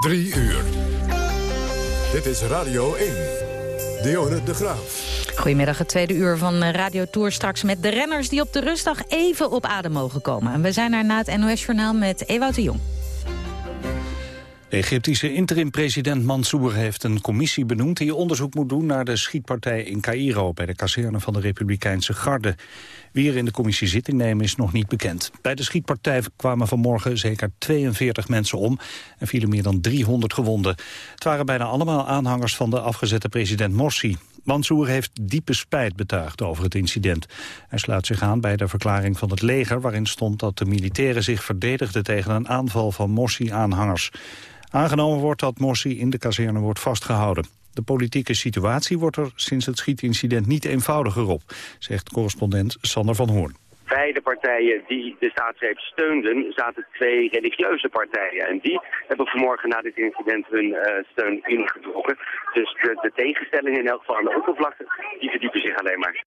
Drie uur. Dit is Radio 1. Dionne de Graaf. Goedemiddag, het tweede uur van Radio Tour straks met de renners... die op de rustdag even op adem mogen komen. En we zijn er na het NOS-journaal met Ewout de Jong. Egyptische interim-president Mansour heeft een commissie benoemd... die onderzoek moet doen naar de schietpartij in Cairo... bij de kazerne van de Republikeinse Garde. Wie er in de commissie zitting nemen is nog niet bekend. Bij de schietpartij kwamen vanmorgen zeker 42 mensen om... en vielen meer dan 300 gewonden. Het waren bijna allemaal aanhangers van de afgezette president Morsi. Mansour heeft diepe spijt betuigd over het incident. Hij sluit zich aan bij de verklaring van het leger... waarin stond dat de militairen zich verdedigden tegen een aanval van Morsi-aanhangers. Aangenomen wordt dat Morsi in de kazerne wordt vastgehouden. De politieke situatie wordt er sinds het schietincident niet eenvoudiger op, zegt correspondent Sander van Hoorn. Bij de partijen die de staatsgreep steunden, zaten twee religieuze partijen. En die hebben vanmorgen na dit incident hun uh, steun ingetrokken. Dus de, de tegenstellingen in elk geval aan de oppervlakte, die verdiepen zich alleen maar.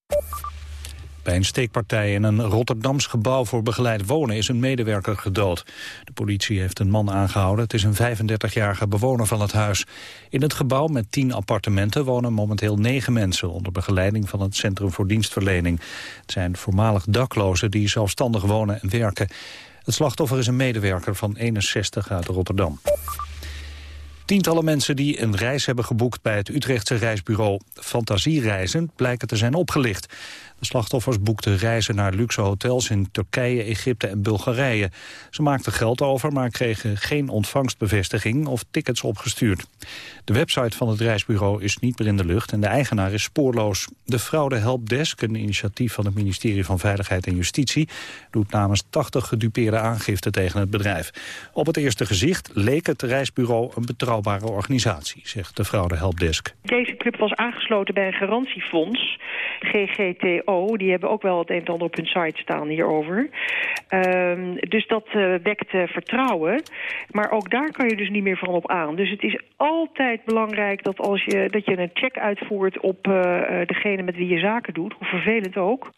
Bij een steekpartij in een Rotterdams gebouw voor begeleid wonen is een medewerker gedood. De politie heeft een man aangehouden. Het is een 35-jarige bewoner van het huis. In het gebouw met tien appartementen wonen momenteel negen mensen... onder begeleiding van het Centrum voor Dienstverlening. Het zijn voormalig daklozen die zelfstandig wonen en werken. Het slachtoffer is een medewerker van 61 uit Rotterdam. Tientallen mensen die een reis hebben geboekt bij het Utrechtse reisbureau Fantasiereizen blijken te zijn opgelicht. De slachtoffers boekten reizen naar luxe hotels in Turkije, Egypte en Bulgarije. Ze maakten geld over, maar kregen geen ontvangstbevestiging of tickets opgestuurd. De website van het reisbureau is niet meer in de lucht en de eigenaar is spoorloos. De Fraude Helpdesk, een initiatief van het ministerie van Veiligheid en Justitie, doet namens 80 gedupeerde aangifte tegen het bedrijf. Op het eerste gezicht leek het reisbureau een betrouwbare organisatie, zegt de Fraude Helpdesk. Deze club was aangesloten bij een garantiefonds, GGTO die hebben ook wel het een en ander op hun site staan hierover. Um, dus dat uh, wekt uh, vertrouwen. Maar ook daar kan je dus niet meer van op aan. Dus het is altijd belangrijk dat, als je, dat je een check uitvoert op uh, degene met wie je zaken doet. Hoe vervelend ook.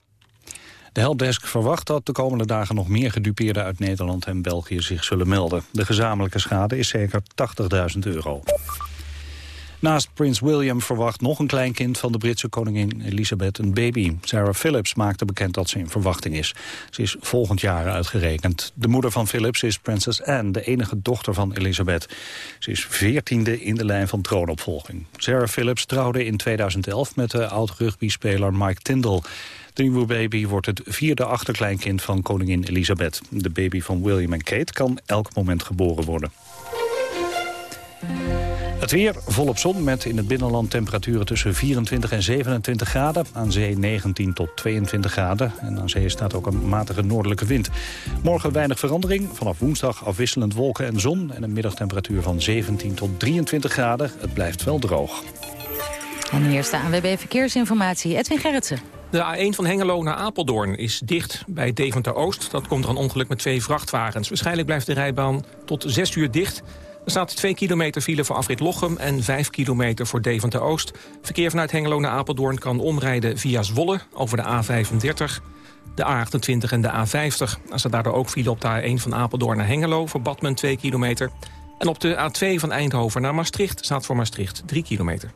De helpdesk verwacht dat de komende dagen nog meer gedupeerden uit Nederland en België zich zullen melden. De gezamenlijke schade is zeker 80.000 euro. Naast prins William verwacht nog een kleinkind van de Britse koningin Elisabeth een baby. Sarah Phillips maakte bekend dat ze in verwachting is. Ze is volgend jaar uitgerekend. De moeder van Phillips is Princess Anne, de enige dochter van Elisabeth. Ze is veertiende in de lijn van troonopvolging. Sarah Phillips trouwde in 2011 met de oud-rugbyspeler Mike Tyndall. De nieuwe baby wordt het vierde achterkleinkind van koningin Elisabeth. De baby van William en Kate kan elk moment geboren worden. Het weer volop zon met in het binnenland temperaturen tussen 24 en 27 graden. Aan zee 19 tot 22 graden. En aan zee staat ook een matige noordelijke wind. Morgen weinig verandering. Vanaf woensdag afwisselend wolken en zon. En een middagtemperatuur van 17 tot 23 graden. Het blijft wel droog. En hier de ANWB Verkeersinformatie. Edwin Gerritsen. De A1 van Hengelo naar Apeldoorn is dicht bij Deventer-Oost. Dat komt er een ongeluk met twee vrachtwagens. Waarschijnlijk blijft de rijbaan tot 6 uur dicht... Er staat 2 kilometer file voor afrit Lochem en 5 kilometer voor Deventer-Oost. Verkeer vanuit Hengelo naar Apeldoorn kan omrijden via Zwolle over de A35, de A28 en de A50. Er staat daardoor ook file op de A1 van Apeldoorn naar Hengelo voor Badmen 2 kilometer. En op de A2 van Eindhoven naar Maastricht staat voor Maastricht 3 kilometer.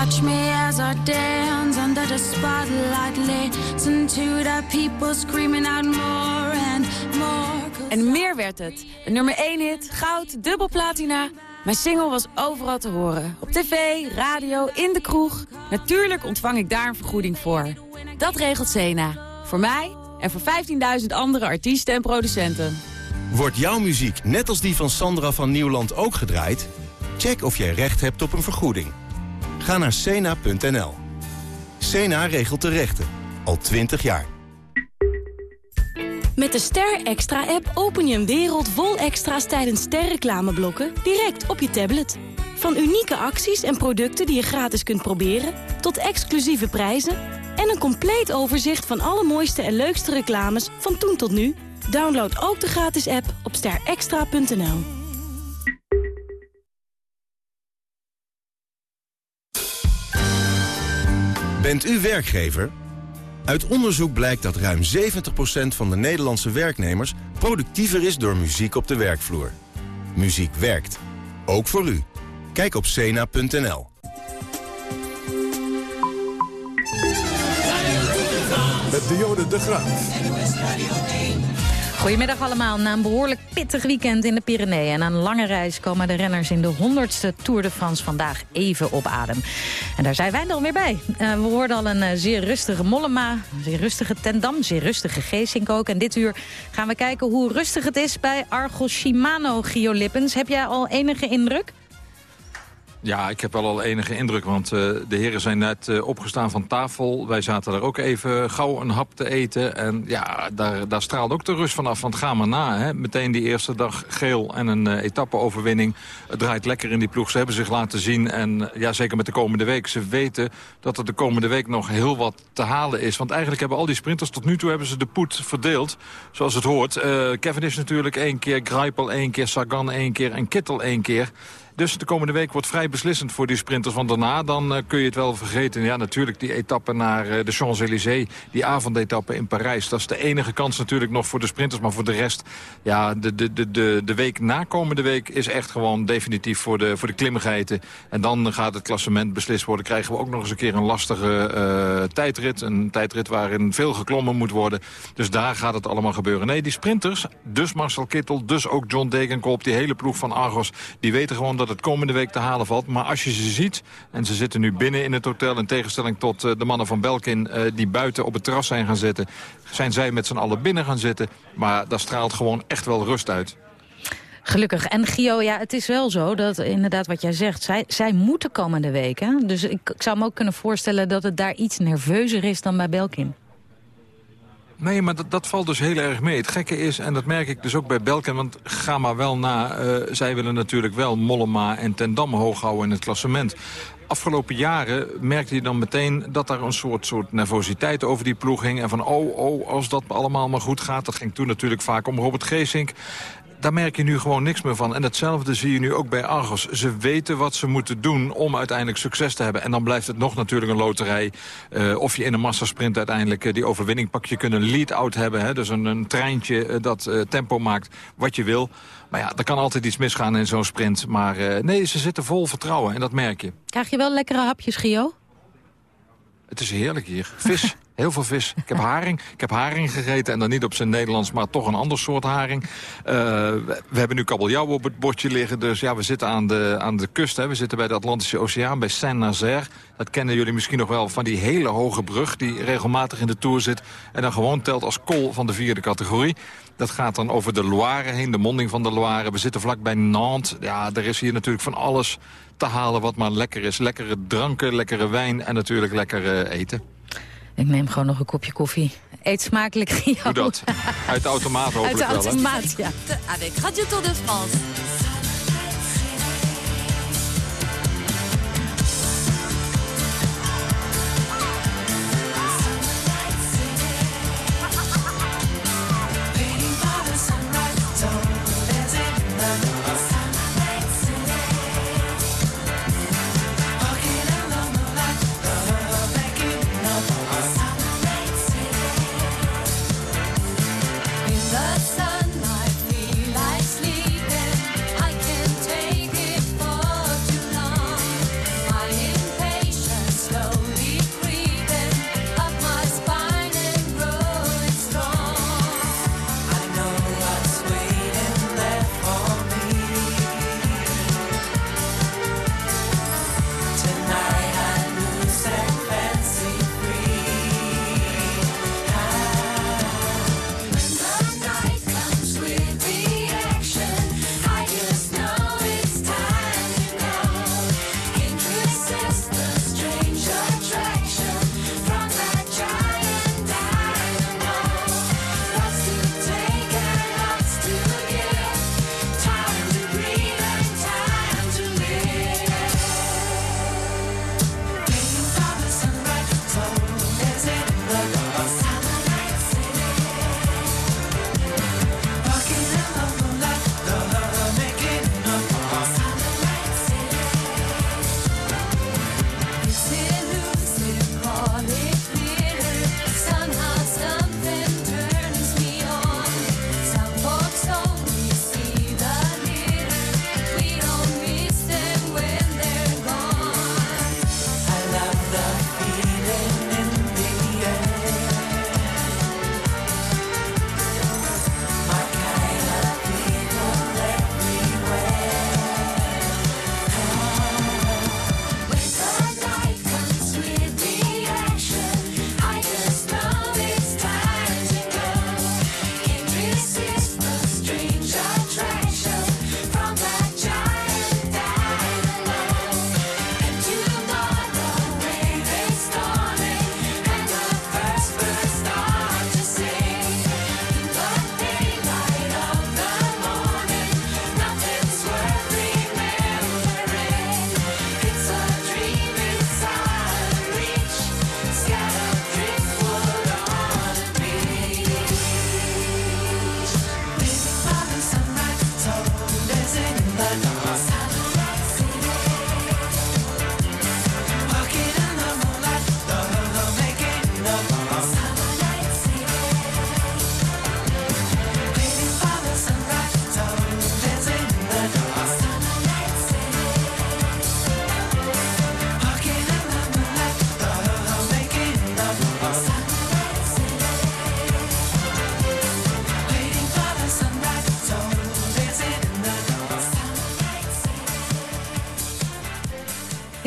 Watch me as I dance under the spotlight Listen to the people screaming out more and more En meer werd het. Een nummer 1 hit, goud, dubbel platina. Mijn single was overal te horen. Op tv, radio, in de kroeg. Natuurlijk ontvang ik daar een vergoeding voor. Dat regelt Sena. Voor mij en voor 15.000 andere artiesten en producenten. Wordt jouw muziek net als die van Sandra van Nieuwland ook gedraaid? Check of jij recht hebt op een vergoeding. Ga naar cena.nl. Cena regelt de rechten. Al 20 jaar. Met de Ster Extra-app open je een wereld vol extra's tijdens sterreclameblokken direct op je tablet. Van unieke acties en producten die je gratis kunt proberen, tot exclusieve prijzen en een compleet overzicht van alle mooiste en leukste reclames van toen tot nu. Download ook de gratis app op sterextra.nl. Bent u werkgever? Uit onderzoek blijkt dat ruim 70% van de Nederlandse werknemers... productiever is door muziek op de werkvloer. Muziek werkt. Ook voor u. Kijk op cena.nl. Met Dionne de Graaf. Goedemiddag allemaal. Na een behoorlijk pittig weekend in de Pyreneeën... en een lange reis komen de renners in de 100ste Tour de France vandaag even op adem. En daar zijn wij dan weer bij. Uh, we hoorden al een uh, zeer rustige Mollema, een zeer rustige Tendam, zeer rustige Geesink ook. En dit uur gaan we kijken hoe rustig het is bij Argos Shimano, Gio Lippens. Heb jij al enige indruk? Ja, ik heb wel al enige indruk, want uh, de heren zijn net uh, opgestaan van tafel. Wij zaten daar ook even gauw een hap te eten. En ja, daar, daar straalde ook de rust vanaf, want ga maar na. Hè. Meteen die eerste dag geel en een uh, etappe-overwinning. Het draait lekker in die ploeg. Ze hebben zich laten zien en ja, zeker met de komende week. Ze weten dat er de komende week nog heel wat te halen is. Want eigenlijk hebben al die sprinters tot nu toe hebben ze de poet verdeeld, zoals het hoort. Kevin is natuurlijk één keer, Greipel één keer, Sagan één keer en Kittel één keer. Dus de komende week wordt vrij beslissend voor die sprinters. Want daarna dan uh, kun je het wel vergeten. Ja, natuurlijk die etappe naar uh, de Champs-Élysées. Die avondetappe in Parijs. Dat is de enige kans natuurlijk nog voor de sprinters. Maar voor de rest, ja, de, de, de, de, de week na komende week is echt gewoon definitief voor de, voor de klimmigheden. En dan gaat het klassement beslist worden. Krijgen we ook nog eens een keer een lastige uh, tijdrit. Een tijdrit waarin veel geklommen moet worden. Dus daar gaat het allemaal gebeuren. Nee, die sprinters, dus Marcel Kittel, dus ook John Degenkolb, die hele ploeg van Argos, die weten gewoon dat het komende week te halen valt. Maar als je ze ziet, en ze zitten nu binnen in het hotel... in tegenstelling tot uh, de mannen van Belkin uh, die buiten op het terras zijn gaan zitten... zijn zij met z'n allen binnen gaan zitten. Maar daar straalt gewoon echt wel rust uit. Gelukkig. En Gio, ja, het is wel zo dat inderdaad wat jij zegt... zij, zij moeten komende week. Hè? Dus ik, ik zou me ook kunnen voorstellen dat het daar iets nerveuzer is dan bij Belkin. Nee, maar dat, dat valt dus heel erg mee. Het gekke is, en dat merk ik dus ook bij Belkin... want ga maar wel na, uh, zij willen natuurlijk wel Mollema en Ten Damme hoog houden in het klassement afgelopen jaren merkte je dan meteen dat er een soort, soort nervositeit over die ploeg hing. En van, oh, oh, als dat allemaal maar goed gaat. Dat ging toen natuurlijk vaak om Robert Geesink daar merk je nu gewoon niks meer van. En hetzelfde zie je nu ook bij Argos. Ze weten wat ze moeten doen om uiteindelijk succes te hebben. En dan blijft het nog natuurlijk een loterij. Uh, of je in een massasprint uiteindelijk uh, die overwinning pakt. Je kunt een lead-out hebben, hè, dus een, een treintje uh, dat tempo maakt wat je wil. Maar ja, er kan altijd iets misgaan in zo'n sprint. Maar nee, ze zitten vol vertrouwen en dat merk je. Krijg je wel lekkere hapjes, Gio? Het is heerlijk hier. Vis. Heel veel vis. Ik heb haring. Ik heb haring gegeten en dan niet op zijn Nederlands, maar toch een ander soort haring. Uh, we hebben nu kabeljauw op het bordje liggen. Dus ja, we zitten aan de, aan de kust. Hè. We zitten bij de Atlantische Oceaan, bij Saint-Nazaire. Dat kennen jullie misschien nog wel van die hele hoge brug... die regelmatig in de Tour zit. En dan gewoon telt als kool van de vierde categorie. Dat gaat dan over de Loire heen, de monding van de Loire. We zitten vlakbij Nantes. Ja, er is hier natuurlijk van alles te halen wat maar lekker is. Lekkere dranken, lekkere wijn en natuurlijk lekker eten. Ik neem gewoon nog een kopje koffie. Eet smakelijk, Gio. Doe dat. Uit de automaat hopelijk wel. Uit de automaat, ja. Avec Radio Tour de France.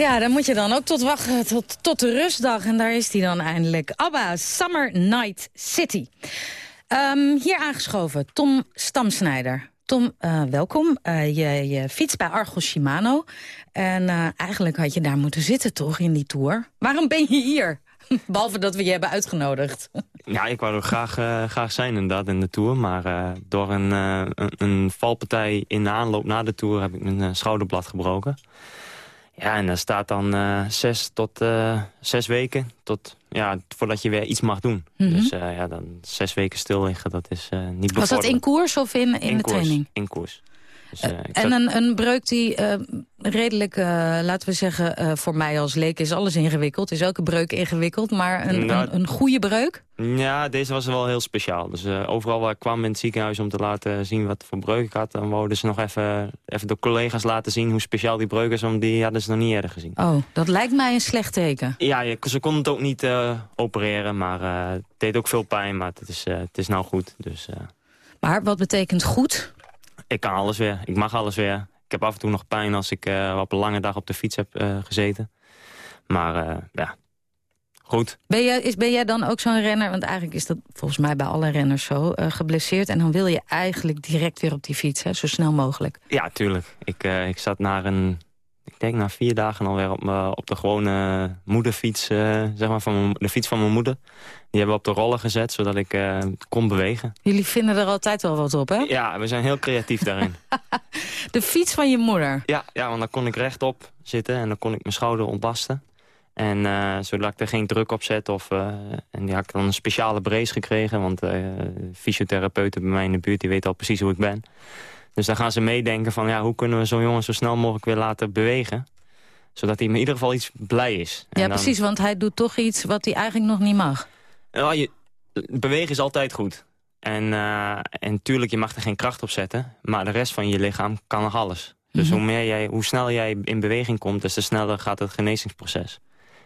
Ja, dan moet je dan ook tot wachten tot, tot de rustdag. En daar is hij dan eindelijk. ABBA, Summer Night City. Ehm, hier aangeschoven, Tom Stamsnijder. Tom, uh, welkom. Uh, je, je fietst bij Argos Shimano. En uh, eigenlijk had je daar moeten zitten, toch, in die tour? Waarom ben je hier? Behalve dat we je hebben uitgenodigd. Ja, ik wou er graag, graag zijn inderdaad in de Tour. Maar door een, een, een, valpartij in de aanloop na de Tour heb ik mijn schouderblad gebroken. Ja, en daar staat dan uh, zes tot uh, zes weken tot, ja, voordat je weer iets mag doen. Mm -hmm. Dus uh, ja, dan zes weken stil liggen, dat is niet Was dat in koers of in, in, in de koers, training? In koers. Dus, en een, een breuk die redelijk, laten we zeggen, voor mij als leek is alles ingewikkeld. Is elke breuk ingewikkeld, maar een, nou, een, een goede breuk? Ja, deze was wel heel speciaal. Dus overal waar ik kwam in het ziekenhuis om te laten zien wat voor breuk ik had... dan wouden ze nog even, even de collega's laten zien hoe speciaal die breuk is... want die hadden ze nog niet eerder gezien. Oh, dat lijkt mij een slecht teken. Ja, ze konden het ook niet opereren, maar het deed ook veel pijn. Maar het is, het is nou goed. Dus, maar wat betekent goed? Ik kan alles weer. Ik mag alles weer. Ik heb af en toe nog pijn als ik op een lange dag op de fiets heb gezeten. Maar ja, goed. Ben jij, is, ben jij dan ook zo'n renner, want eigenlijk is dat volgens mij bij alle renners zo, uh, geblesseerd. En dan wil je eigenlijk direct weer op die fiets, hè, zo snel mogelijk. Ja, tuurlijk. Ik, uh, ik zat na een, denk na vier dagen alweer op, op de gewone moederfiets, uh, zeg maar, van de fiets van mijn moeder. Die hebben we op de rollen gezet, zodat ik kon bewegen. Jullie vinden er altijd wel wat op, hè? Ja, we zijn heel creatief daarin. de fiets van je moeder? Ja, ja, want dan kon ik rechtop zitten en dan kon ik mijn schouder ontlasten. En uh, zodat ik er geen druk op zet. Of, uh, en die had ik dan een speciale brace gekregen. Want uh, fysiotherapeuten bij mij in de buurt die weten al precies hoe ik ben. Dus dan gaan ze meedenken van ja, hoe kunnen we zo'n jongen zo snel mogelijk weer laten bewegen. Zodat hij in ieder geval iets blij is. Ja, dan... precies, want hij doet toch iets wat hij eigenlijk nog niet mag. Nou, je, bewegen is altijd goed. En, en tuurlijk, je mag er geen kracht op zetten. Maar de rest van je lichaam kan nog alles. Dus mm -hmm. hoe, meer jij, hoe snel jij in beweging komt, des te sneller gaat het genezingsproces.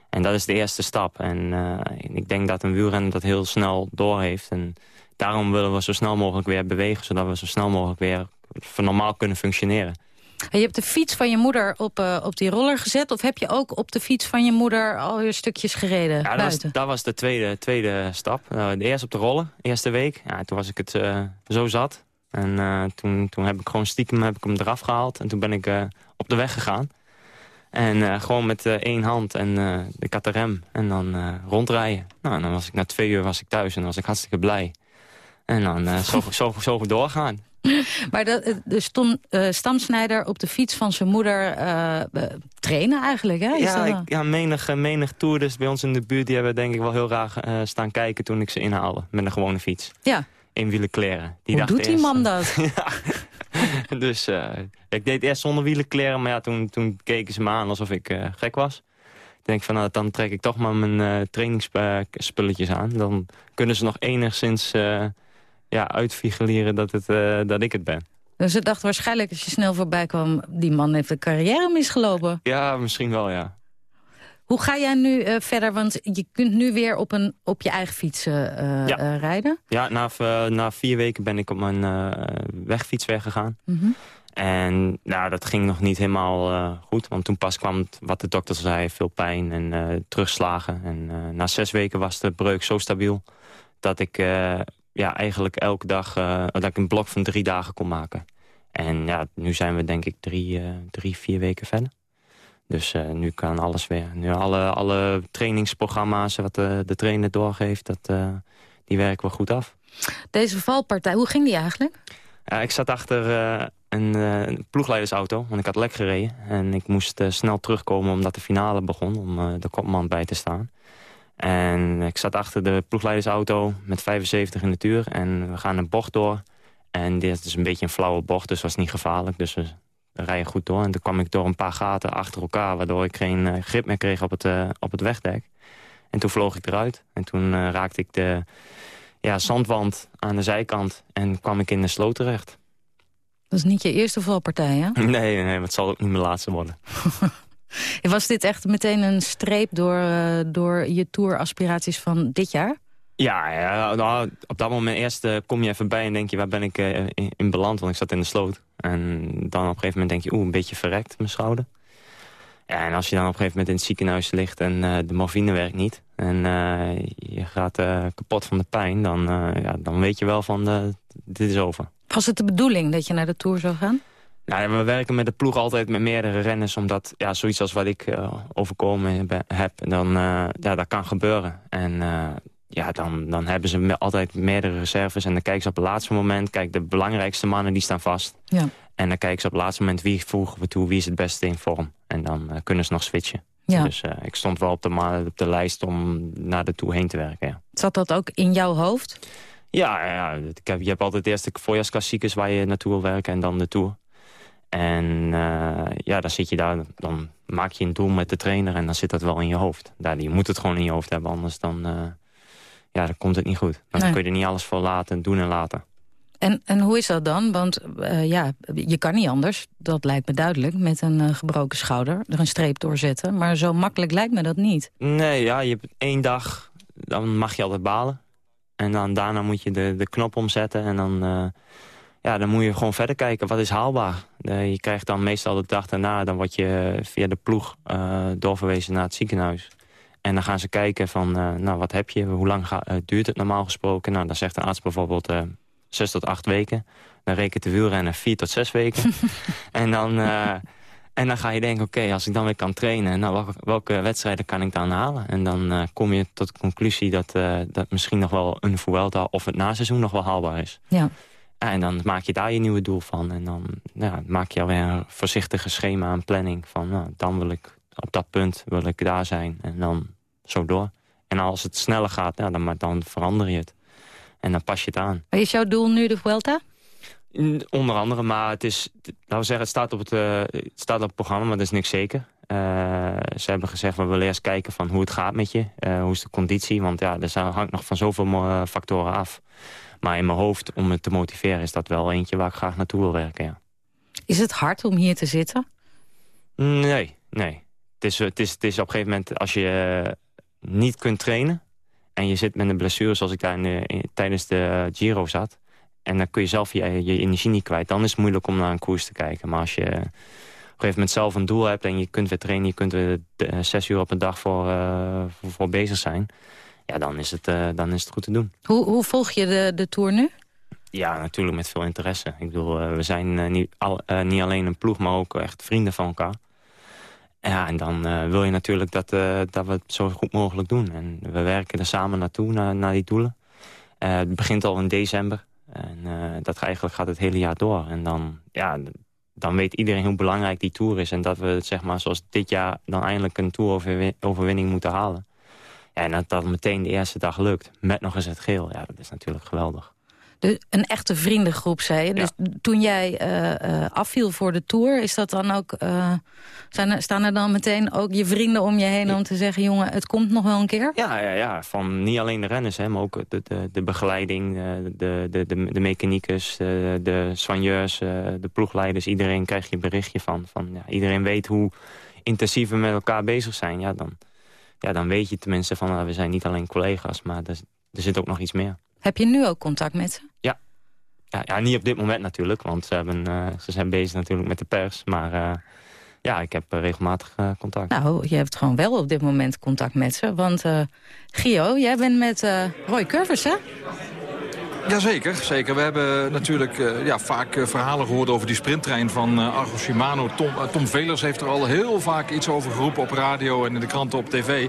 En dat is de eerste stap. En uh, ik denk dat een wielrenner dat heel snel doorheeft. En daarom willen we zo snel mogelijk weer bewegen... zodat we zo snel mogelijk weer normaal kunnen functioneren. En je hebt de fiets van je moeder op, uh, op die roller gezet... of heb je ook op de fiets van je moeder alweer stukjes gereden ja, dat, was, dat was, de tweede, tweede stap. Uh, de eerste op de rollen, eerste week. Ja, toen was ik het uh, zo zat. En toen, toen heb ik gewoon stiekem heb ik hem eraf gehaald. En toen ben ik op de weg gegaan. En gewoon met één hand en de rem. En dan rondrijden. Nou, en dan was ik na twee uur was ik thuis en dan was ik hartstikke blij. En dan zo, zo, zo doorgaan. Maar dat, dus toen Stamsnijder op de fiets van zijn moeder trainen eigenlijk, hè? Is ja, dat ik, ja menig, menig tour dus bij ons in de buurt... die hebben denk ik wel heel graag staan kijken toen ik ze inhaalde. Met een gewone fiets. Ja. Eenwielen kleren. Die Hoe doet die man dat? ja. dus ik deed eerst zonder wielenkleren, maar ja, toen, toen keken ze me aan alsof ik gek was. Ik denk van, nou, dan trek ik toch maar mijn uh, trainingsspulletjes aan. Dan kunnen ze nog enigszins ja, uitfigureren dat, het, dat ik het ben. Dus ze dachten waarschijnlijk als je snel voorbij kwam... die man heeft een carrière misgelopen. Ja, misschien wel, ja. Hoe ga jij nu uh, verder? Want je kunt nu weer op, een, op je eigen fiets uh, ja. uh, rijden. Ja, na, na vier weken ben ik op mijn wegfiets weggegaan. Mm -hmm. En nou, dat ging nog niet helemaal goed. Want toen pas kwam het, wat de dokter zei, veel pijn en terugslagen. En na zes weken was de breuk zo stabiel... dat ik ja, eigenlijk elke dag dat ik een blok van drie dagen kon maken. En ja, nu zijn we denk ik drie, drie vier weken verder. Dus uh, nu kan alles weer. Nu alle, alle trainingsprogramma's wat de, de trainer doorgeeft, dat, uh, die werken wel goed af. Deze valpartij, hoe ging die eigenlijk? Uh, ik zat achter een, een, ploegleidersauto, want ik had lek gereden. En ik moest snel terugkomen omdat de finale begon, om de kopman bij te staan. En ik zat achter de ploegleidersauto met 75 in de tuur. En we gaan een bocht door. En dit is een beetje een flauwe bocht, dus was niet gevaarlijk. Dus we rijden goed door. En toen kwam ik door een paar gaten achter elkaar... waardoor ik geen uh, grip meer kreeg op het, uh, op het wegdek. En toen vloog ik eruit. En toen uh, raakte ik de ja, zandwand aan de zijkant... en kwam ik in de sloot terecht. Dat is niet je eerste valpartij, hè? Nee, nee, maar het zal ook niet mijn laatste worden. Was dit echt meteen een streep door, door je touraspiraties van dit jaar? Ja, ja nou, op dat moment eerst uh, kom je even bij en denk je, waar ben ik uh, in, in, beland? Want ik zat in de sloot. En dan op een gegeven moment denk je, oeh, een beetje verrekt mijn schouder. Ja, en als je dan op een gegeven moment in het ziekenhuis ligt en de morfine werkt niet... en je gaat kapot van de pijn, dan, ja, dan weet je wel van dit is over. Was het de bedoeling dat je naar de Tour zou gaan? Nou, we werken met de ploeg altijd met meerdere renners... omdat ja, zoiets als wat ik uh, overkomen heb, dan, uh, ja, dat kan gebeuren. En uh, ja, dan, dan hebben ze altijd meerdere reserves... en dan kijken ze op het laatste moment... kijk, de belangrijkste mannen die staan vast. Ja. En dan kijken ze op het laatste moment wie voegen we toe... wie is het beste in vorm. En dan kunnen ze nog switchen. Ja. Dus ik stond wel op de, op de lijst om naar de Tour heen te werken, ja. Zat dat ook in jouw hoofd? Ja, ja ik heb, je hebt altijd eerst de voorjaarsklassiekers waar je naartoe wil werken... en dan de Tour. En uh, ja, dan zit je daar, dan maak je een doel met de trainer en dan zit dat wel in je hoofd. Daar, je moet het gewoon in je hoofd hebben, anders dan, uh, ja, dan komt het niet goed. Dan kun je er niet alles voor laten, doen en laten. En, en hoe is dat dan? Want uh, ja, je kan niet anders, dat lijkt me duidelijk... met een gebroken schouder er een streep doorzetten. Maar zo makkelijk lijkt me dat niet. Nee, ja, je hebt één dag, dan mag je altijd balen. En dan daarna moet je de, de knop omzetten en dan ja, dan moet je gewoon verder kijken. Wat is haalbaar? je krijgt dan meestal de dag daarna... dan word je via de ploeg uh, doorverwezen naar het ziekenhuis. En dan gaan ze kijken van, uh, nou, wat heb je? Hoe lang ga, duurt het normaal gesproken? Nou, dan zegt een arts bijvoorbeeld zes tot acht weken. Dan rekent de wielrenner vier tot zes weken. en, dan, en dan ga je denken, oké, als ik dan weer kan trainen... Nou, welke, welke wedstrijden kan ik dan halen? En dan kom je tot de conclusie dat, dat misschien nog wel een Vuelta... of het naseizoen nog wel haalbaar is. Ja en dan maak je daar je nieuwe doel van. En dan ja, maak je alweer een voorzichtige schema en planning. Van nou, dan wil ik op dat punt wil ik daar zijn. En dan zo door. En als het sneller gaat, ja, dan, dan verander je het. En dan pas je het aan. Is jouw doel nu de Vuelta? Onder andere, maar het is, laten we zeggen, het staat op het, uh, het, staat op het programma, maar dat is niks zeker. Uh, ze hebben gezegd, we willen eerst kijken van hoe het gaat met je. Uh, hoe is de conditie, want ja, er hangt nog van zoveel factoren af. Maar in mijn hoofd, om me te motiveren, is dat wel eentje waar ik graag naartoe wil werken, ja. Is het hard om hier te zitten? Nee, nee. Het is, het is, het is op een gegeven moment, als je uh, niet kunt trainen... en je zit met een blessure zoals ik daar in tijdens de Giro zat... en dan kun je zelf je, je energie niet kwijt... dan is het moeilijk om naar een koers te kijken. Maar als je op een gegeven moment zelf een doel hebt... en je kunt weer trainen, je kunt er zes uur op een dag voor, uh, voor, voor bezig zijn ja, dan is het, uh, dan is het goed te doen. Hoe, hoe volg je de, de Tour nu? Ja, natuurlijk met veel interesse. Ik bedoel, uh, we zijn uh, niet, al, niet alleen een ploeg, maar ook echt vrienden van elkaar. Ja, en dan wil je natuurlijk dat, dat we het zo goed mogelijk doen. En we werken er samen naartoe, naar, naar die doelen. het begint al in december. En dat eigenlijk gaat het hele jaar door. En dan, ja, dan weet iedereen hoe belangrijk die Tour is. En dat we, zeg maar, zoals dit jaar... dan eindelijk een Tour-overwinning moeten halen. En dat dat meteen de eerste dag lukt, met nog eens het geel. Ja, dat is natuurlijk geweldig. De, een echte vriendengroep, zei je. Dus toen jij uh, uh, afviel voor de Tour, is dat dan ook, uh, zijn er, staan er dan meteen ook je vrienden om je heen om te zeggen... jongen, het komt nog wel een keer? Ja, ja, ja. van niet alleen de renners, hè, maar ook de, de, de begeleiding, de, de, de, de mechaniekers, de, de soigneurs, de ploegleiders. Iedereen krijgt je een berichtje van. van ja, iedereen weet hoe intensief we met elkaar bezig zijn. Ja, dan, ja, dan weet je tenminste van uh, we zijn niet alleen collega's, maar er, er zit ook nog iets meer. Heb je nu ook contact met ze? Ja. Ja, ja niet op dit moment natuurlijk, want ze, hebben, uh, ze zijn bezig natuurlijk met de pers. Maar uh, ja, ik heb regelmatig contact. Nou, je hebt gewoon wel op dit moment contact met ze. Want Gio, jij bent met Roy Curvers, hè? Jazeker, zeker. We hebben natuurlijk uh, ja, vaak uh, verhalen gehoord over die sprinttrein van uh, Argo Shimano. Tom, Tom Velers heeft er al heel vaak iets over geroepen op radio en in de kranten op tv.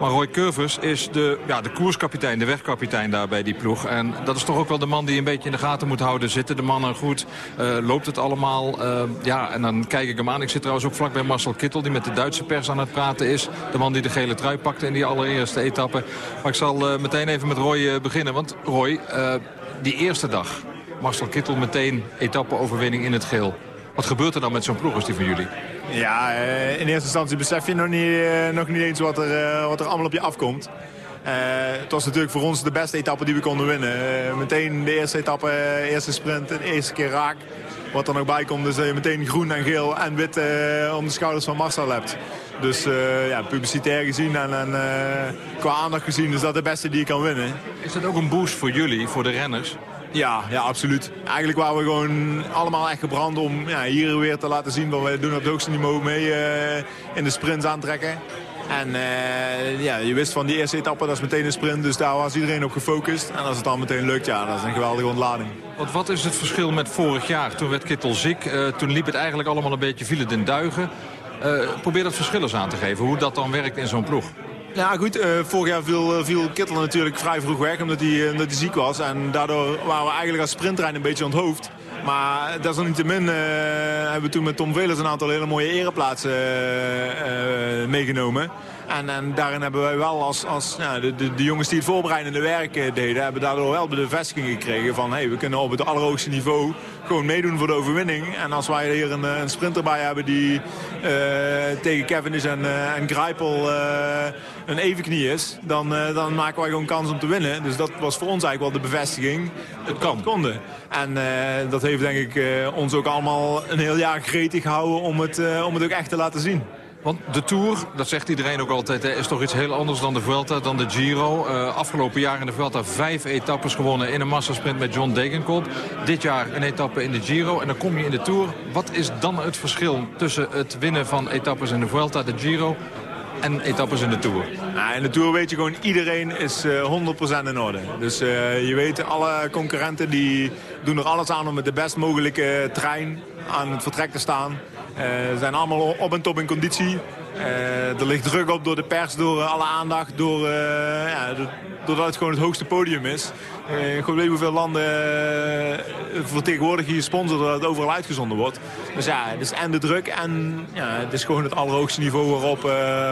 Maar Roy Curvers is de, ja, de koerskapitein, de wegkapitein daar bij die ploeg. En dat is toch ook wel de man die een beetje in de gaten moet houden. Zitten de mannen goed? loopt het allemaal? ja, en dan kijk ik hem aan. Ik zit trouwens ook vlak bij Marcel Kittel, die met de Duitse pers aan het praten is. De man die de gele trui pakte in die allereerste etappe. Maar ik zal meteen even met Roy beginnen. Want Roy die eerste dag. Marcel Kittel meteen etappe-overwinning in het geel. Wat gebeurt er dan met zo'n ploeg als die van jullie? Ja, eh, in eerste instantie besef je nog niet, eh, nog niet eens wat er, eh, wat er allemaal op je afkomt. het was natuurlijk voor ons de beste etappe die we konden winnen. meteen de eerste etappe, eerste sprint, de eerste keer raak. Wat er nog bij komt is dat je meteen groen en geel en wit om de schouders van Marcel hebt. Dus uh, ja, publicitair gezien en, en uh, qua aandacht gezien is dat de beste die je kan winnen. Is dat ook een boost voor jullie, voor de renners? Ja, ja, absoluut. Eigenlijk waren we gewoon allemaal echt gebrand om ja, hier weer te laten zien wat we doen op het hoogste niveau mee uh, in de sprints aantrekken. En uh, ja, je wist van die eerste etappe, dat is meteen een sprint. Dus daar was iedereen op gefocust. En als het dan meteen lukt, ja, dat is een geweldige ontlading. Wat is het verschil met vorig jaar? Toen werd Kittel ziek. Uh, toen liep het eigenlijk allemaal een beetje viel den duigen. Uh, probeer dat verschil eens aan te geven. Hoe dat dan werkt in zo'n ploeg. Ja goed, uh, vorig jaar viel, Kittel natuurlijk vrij vroeg weg omdat hij, ziek was. En daardoor waren we eigenlijk als sprinttrein een beetje onthoofd. Maar desalniettemin uh, hebben we toen met Tom Velers een aantal hele mooie ereplaatsen meegenomen. En, daarin hebben wij wel als, als de, de, de, jongens die het voorbereidende werk deden... hebben daardoor wel de bevestiging gekregen van... Hey, we kunnen op het allerhoogste niveau gewoon meedoen voor de overwinning. En als wij hier een, een sprinter bij hebben die uh, tegen Cavendish en, uh, en Greipel uh, een evenknie is... Dan, dan maken wij gewoon kans om te winnen. Dus dat was voor ons eigenlijk wel de bevestiging. Het kan. konden. En dat heeft denk ik ons ook allemaal een heel jaar gretig gehouden om het, om het ook echt te laten zien. Want de Tour, dat zegt iedereen ook altijd, is toch iets heel anders dan de Vuelta, dan de Giro. Uh, afgelopen jaar in de Vuelta vijf etappes gewonnen in een massasprint met John Degenkolb. Dit jaar een etappe in de Giro en dan kom je in de Tour. Wat is dan het verschil tussen het winnen van etappes in de Vuelta, de Giro en etappes in de Tour? Nou, in de Tour weet je gewoon, iedereen is uh, 100% in orde. Dus uh, je weet, alle concurrenten die doen er alles aan om met de best mogelijke trein aan het vertrek te staan. Ze zijn allemaal op en top in conditie. Uh, er ligt druk op door de pers, door uh, alle aandacht, door, uh, ja, doordat het gewoon het hoogste podium is. ik weet hoeveel landen vertegenwoordigen je sponsor dat het overal uitgezonden wordt. Dus ja, het is en de druk en ja, het is gewoon het allerhoogste niveau waarop uh,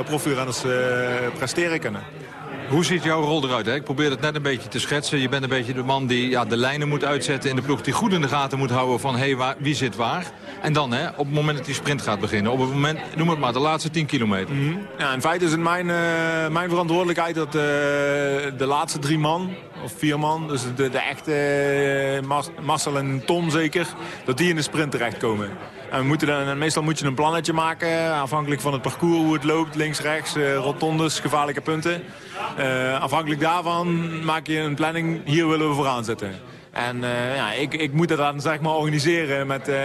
presteren kunnen. Hoe ziet jouw rol eruit? Hè? Ik probeer het net een beetje te schetsen. Je bent een beetje de man die ja, de lijnen moet uitzetten in de ploeg. Die goed in de gaten moet houden van hey, waar, wie zit waar. En dan, hè, op het moment dat die sprint gaat beginnen. Op het moment, noem het maar, de laatste 10 kilometer. -hmm. ja, in feite is het mijn, uh, mijn verantwoordelijkheid dat uh, de laatste drie man, of vier man, dus de, echte uh, Marcel en Tom zeker, dat die in de sprint terechtkomen. En we moeten dan, meestal moet je een plannetje maken, afhankelijk van het parcours, hoe het loopt, links, rechts, rotondes, gevaarlijke punten. afhankelijk daarvan maak je een planning, hier willen we vooraan zetten. En uh, ja, ik, ik moet dat dan zeg maar organiseren met, uh,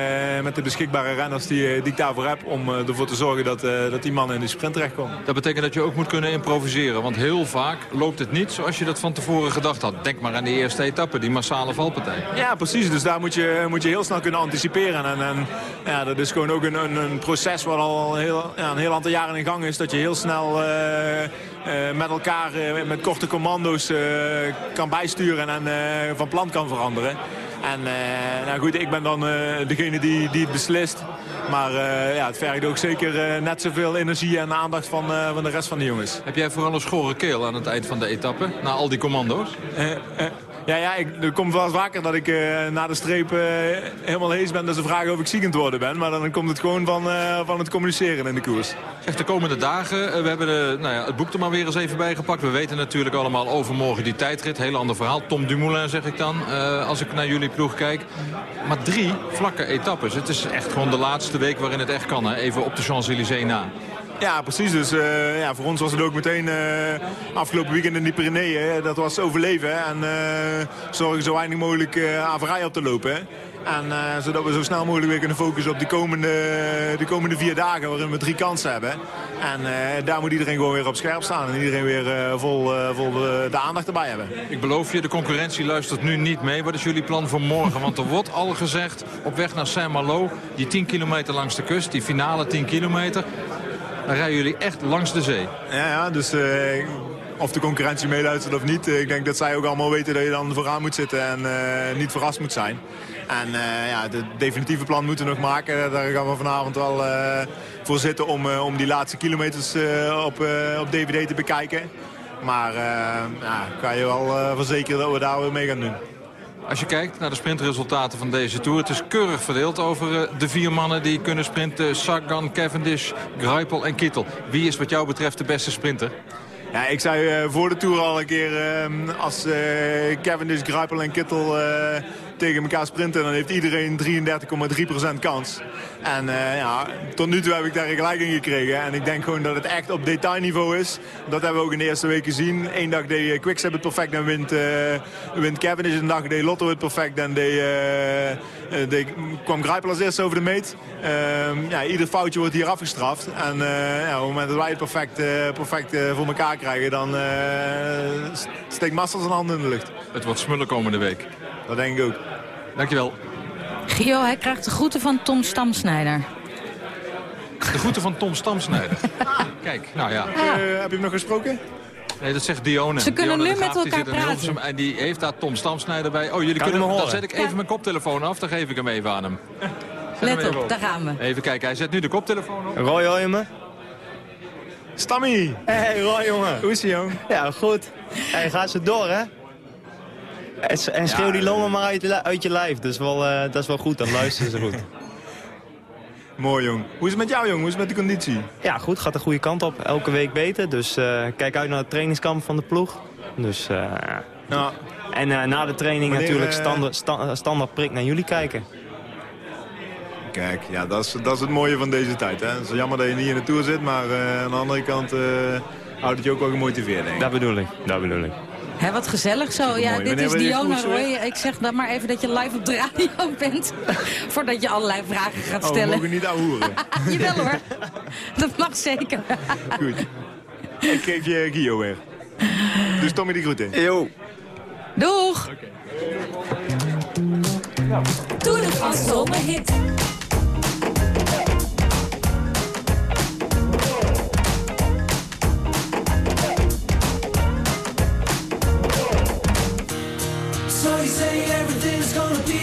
met de beschikbare renners die, die ik daarvoor heb... om uh, ervoor te zorgen dat, dat die mannen in de sprint terechtkomen. Dat betekent dat je ook moet kunnen improviseren. Want heel vaak loopt het niet zoals je dat van tevoren gedacht had. Denk maar aan de eerste etappe, die massale valpartij. Ja, precies. Dus daar moet je, moet je heel snel kunnen anticiperen. En, en ja, dat is gewoon ook een, een, een proces wat al heel, ja, een heel aantal jaren in gang is. Dat je heel snel met elkaar uh, met korte commando's uh, kan bijsturen en van plan kan veranderen. En nou goed, ik ben dan degene die, die het beslist. Maar ja, het vergt ook zeker net zoveel energie en aandacht van, van de rest van de jongens. Heb jij vooral een schore keel aan het eind van de etappe, na al die commando's? Ja, ja ik, er komt wel vaker dat ik uh, na de streep uh, helemaal hees ben dat ze vragen of ik ziekend worden ben. Maar dan komt het gewoon van, uh, van het communiceren in de koers. Zeg, de komende dagen, we hebben de, nou ja, het boek er maar weer eens even bijgepakt. We weten natuurlijk allemaal overmorgen die tijdrit. Heel ander verhaal. Tom Dumoulin zeg ik dan, als ik naar jullie ploeg kijk. Maar drie vlakke etappes. Het is echt gewoon de laatste week waarin het echt kan. Hè? Even op de Champs-Élysées na. Ja, precies. Dus uh, ja, voor ons was het ook meteen uh, afgelopen weekend in die Pyreneeën. Dat was overleven en uh, zorgen zo weinig mogelijk averij op te lopen. En zodat we zo snel mogelijk weer kunnen focussen op die komende, de komende vier dagen waarin we drie kansen hebben. En daar moet iedereen gewoon weer op scherp staan. En iedereen weer vol, vol de, de, aandacht erbij hebben. Ik beloof je, de concurrentie luistert nu niet mee. Wat is jullie plan voor morgen? Want er wordt al gezegd, op weg naar Saint-Malo, die 10 kilometer langs de kust, die finale 10 kilometer. Dan rijden jullie echt langs de zee. Ja, ja dus uh, of de concurrentie meeluistert of niet. ik denk dat zij ook allemaal weten dat je dan vooraan moet zitten en uh, niet verrast moet zijn. En uh, ja, de definitieve plan moeten we nog maken. Daar gaan we vanavond wel voor zitten om, om die laatste kilometers op, op DVD te bekijken. Maar ja, kan je wel verzekeren dat we daar weer mee gaan doen. Als je kijkt naar de sprintresultaten van deze Tour... het is keurig verdeeld over de vier mannen die kunnen sprinten. Sagan, Cavendish, Greipel en Kittel. Wie is wat jou betreft de beste sprinter? Ja, ik zei uh, voor de Tour al een keer... Uh, als Cavendish, Greipel en Kittel tegen elkaar sprinten, dan heeft iedereen 33,3% kans. En uh, ja, tot nu toe heb ik daar gelijk in gekregen. En ik denk gewoon dat het echt op detailniveau is. Dat hebben we ook in de eerste week gezien. Eén dag deed Quickstep het perfect en wint, Cavendish. Een dag deed Lotto het perfect en deed, uh, kwam Grijpel als eerste over de meet. Ehm, ja, ieder foutje wordt hier afgestraft. En ja, op het moment dat wij het perfect, perfect voor elkaar krijgen, dan steekt Masters een hand in de lucht. Het wordt smullen komende week. Dat denk ik ook. Dankjewel. Gio, hij krijgt de groeten van Tom Stamsnijder. De groeten van Tom Stamsnijder. Kijk, nou ja. Uh, heb je hem nog gesproken? Nee, dat zegt Dione. Ze kunnen Dione nu met elkaar praten. En die heeft daar Tom Stamsnijder bij. Oh, jullie kunnen hem Dan zet ik even mijn koptelefoon af. Dan geef ik hem even aan hem. Zet Let op, daar gaan we. Even kijken, hij zet nu de koptelefoon op. Roy, hoor je me? Stammy! Hey Roy, jongen. Hoe is hij, jong? Ja, goed. Hij gaat ze door, hè? En schreeuw die longen maar uit, uit je lijf. Dat is, wel, uh, dat is wel goed, dan luisteren ze goed. Mooi, jong. Hoe is het met jou, jong? Hoe is het met de conditie? Ja, goed. Gaat de goede kant op. Elke week beter. Dus uh, kijk uit naar het trainingskamp van de ploeg. Dus, uh, ja. En na de training Wanneer, natuurlijk standaard, sta, standaard prik naar jullie kijken. Kijk, ja, dat is, dat is het mooie van deze tijd. Hè? Het is jammer dat je niet in de Tour zit, maar aan de andere kant houdt het je ook wel gemotiveerd, denk ik. Dat bedoel ik, dat bedoel ik. Hé, wat gezellig zo. Ja, dit is Diona Roy. Ik zeg dan maar even dat je live op de radio bent. Voordat je allerlei vragen gaat stellen. Oh, we mogen niet ouwehoeren. Jawel hoor. Dat mag zeker. Goed. Ik geef je Gio weer. Dus Tommy die groeten. Yo. Doeg. Okay. Tour de France zomerhit. everything's gonna be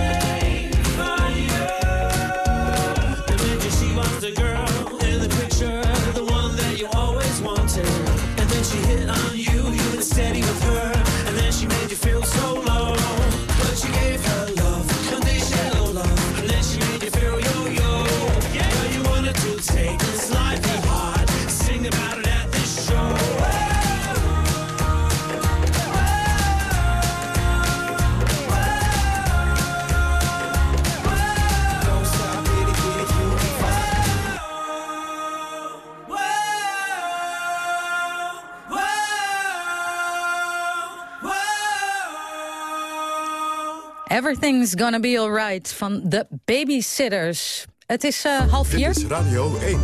Everything's Gonna Be Alright van de Babysitters. Het is eh, half Dit vier is Radio 1.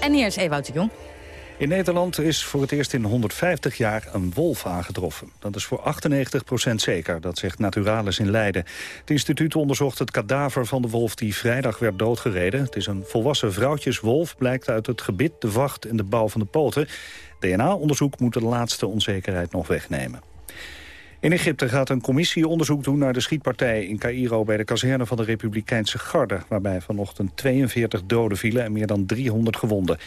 en hier is Ewout de Jong. In Nederland is voor het eerst in 150 jaar een wolf aangetroffen. Dat is voor 98% zeker, dat zegt Naturalis in Leiden. Het instituut onderzocht het kadaver van de wolf die vrijdag werd doodgereden. Het is een volwassen vrouwtjeswolf, blijkt uit het gebit, de vacht en de bouw van de poten. DNA-onderzoek moet de laatste onzekerheid nog wegnemen. In Egypte gaat een commissie onderzoek doen naar de schietpartij in Cairo bij de kazerne van de Republikeinse Garde, waarbij vanochtend 42 doden vielen en meer dan 300 gewonden.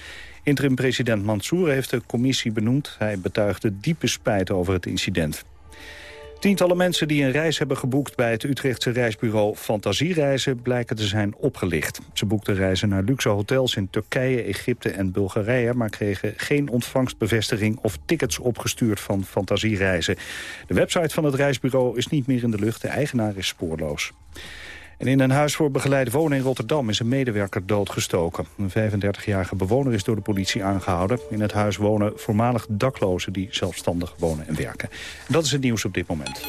Interim-president Mansour heeft de commissie benoemd. Hij betuigde diepe spijt over het incident. Tientallen mensen die een reis hebben geboekt bij het Utrechtse reisbureau Fantasiereizen blijken te zijn opgelicht. Ze boekten reizen naar luxe hotels in Turkije, Egypte en Bulgarije, maar kregen geen ontvangstbevestiging of tickets opgestuurd van Fantasiereizen. De website van het reisbureau is niet meer in de lucht, de eigenaar is spoorloos. En in een huis voor begeleid wonen in Rotterdam is een medewerker doodgestoken. Een 35-jarige bewoner is door de politie aangehouden. In het huis wonen voormalig daklozen die zelfstandig wonen en werken. dat is het nieuws op dit moment.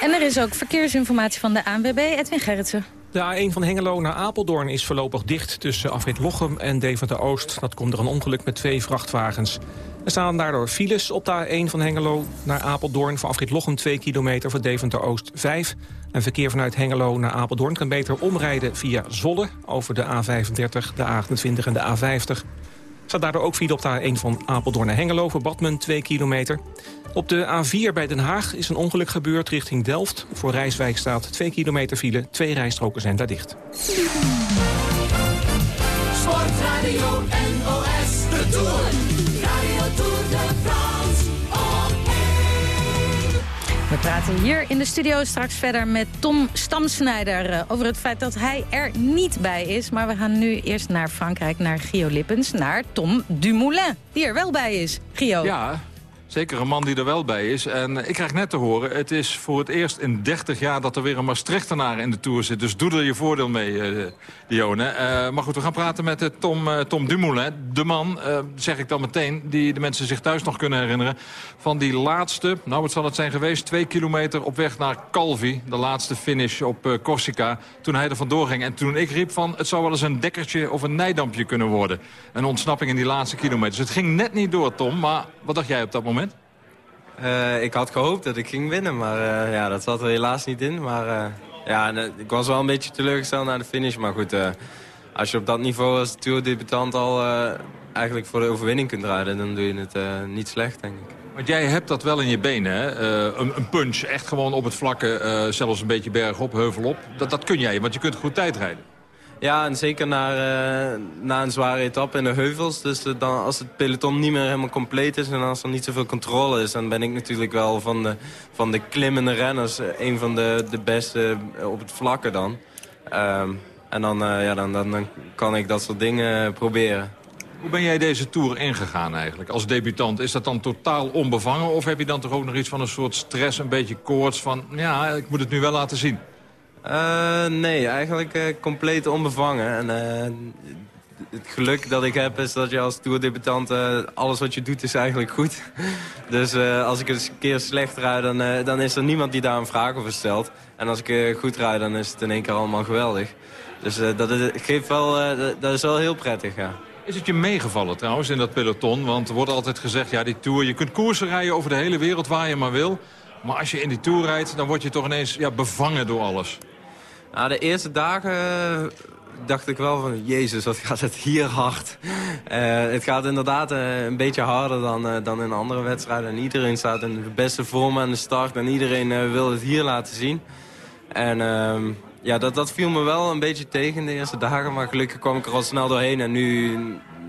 En er is ook verkeersinformatie van de ANWB, Edwin Gerritsen. De A1 van Hengelo naar Apeldoorn is voorlopig dicht tussen afrit Lochem en Deventer-Oost. Dat komt er een ongeluk met twee vrachtwagens. Er staan daardoor files op de A1 van Hengelo naar Apeldoorn... voor afrit Lochem 2 kilometer, voor Deventer-Oost 5. En verkeer vanuit Hengelo naar Apeldoorn kan beter omrijden via Zolle... over de A35, de A28 en de A50. Staat daardoor ook file op de A1 van Apeldoorn naar Hengelo... voor Badmen 2 kilometer. Op de A4 bij Den Haag is een ongeluk gebeurd richting Delft. Voor Rijswijk staat 2 kilometer file. Twee rijstroken zijn daar dicht. Sportradio NOS, de Tour. We praten hier in de studio straks verder met Tom Stamsnijder... Eh, over het feit dat hij er niet bij is. Maar we gaan nu eerst naar Frankrijk, naar Gio Lippens... naar Tom Dumoulin, die er wel bij is. Gio. Ja, Zeker een man die er wel bij is. En ik krijg net te horen, het is voor het eerst in 30 jaar... dat er weer een Maastrichtenaar in de Tour zit. Dus doe er je voordeel mee, uh, maar goed, we gaan praten met uh, Tom, Tom Dumoulin. De man, zeg ik dan meteen, die de mensen zich thuis nog kunnen herinneren... van die laatste, nou wat zal het zijn geweest... twee kilometer op weg naar Calvi. De laatste finish op Corsica. Toen hij er vandoor ging. En toen ik riep van, het zou wel eens een dekkertje of een nijdampje kunnen worden. Een ontsnapping in die laatste kilometers. Het ging net niet door, Tom. Maar wat dacht jij op dat moment? Uh, ik had gehoopt dat ik ging winnen, maar uh, ja, dat zat er helaas niet in. Maar uh, ja, ik was wel een beetje teleurgesteld naar de finish. Maar goed, als je op dat niveau als tourdebutant al eigenlijk voor de overwinning kunt rijden... dan doe je het niet slecht, denk ik. Want jij hebt dat wel in je benen, hè? Een, een, punch, echt gewoon op het vlakke, zelfs een beetje bergop, heuvelop. Dat, dat kun jij, want je kunt goed tijd rijden. Ja, en zeker na, uh, na een zware etappe in de heuvels. Dus uh, dan, als het peloton niet meer helemaal compleet is en als er niet zoveel controle is... dan ben ik natuurlijk wel van de, van de klimmende renners uh, een van de, de beste op het vlakke dan. Ehm, en dan, ja, dan, dan, dan kan ik dat soort dingen proberen. Hoe ben jij deze Tour ingegaan eigenlijk als debutant? Is dat dan totaal onbevangen of heb je dan toch ook nog iets van een soort stress, een beetje koorts van... ja, ik moet het nu wel laten zien? Uh, nee, eigenlijk uh, compleet onbevangen. En, uh, het geluk dat ik heb is dat je als toerdebutant... alles wat je doet is eigenlijk goed. dus als ik eens een keer slecht rijd, dan, dan is er niemand die daar een vraag over stelt. En als ik goed rijd, dan is het in één keer allemaal geweldig. Dus dat, is, geeft wel, dat is wel heel prettig, ja. Is het je meegevallen trouwens in dat peloton? Want er wordt altijd gezegd, ja die Tour, je kunt koersen rijden over de hele wereld waar je maar wil. Maar als je in die Tour rijdt, dan word je toch ineens ja, bevangen door alles. Nou, de eerste dagen eh, dacht ik wel van, jezus, wat gaat het hier hard. Uh, het gaat inderdaad uh, een beetje harder dan, dan in andere wedstrijden. En iedereen staat in de beste vorm aan de start. En iedereen wil het hier laten zien. En ehm, ja, dat, dat viel me wel een beetje tegen de eerste dagen. Maar gelukkig kwam ik er al snel doorheen. En nu,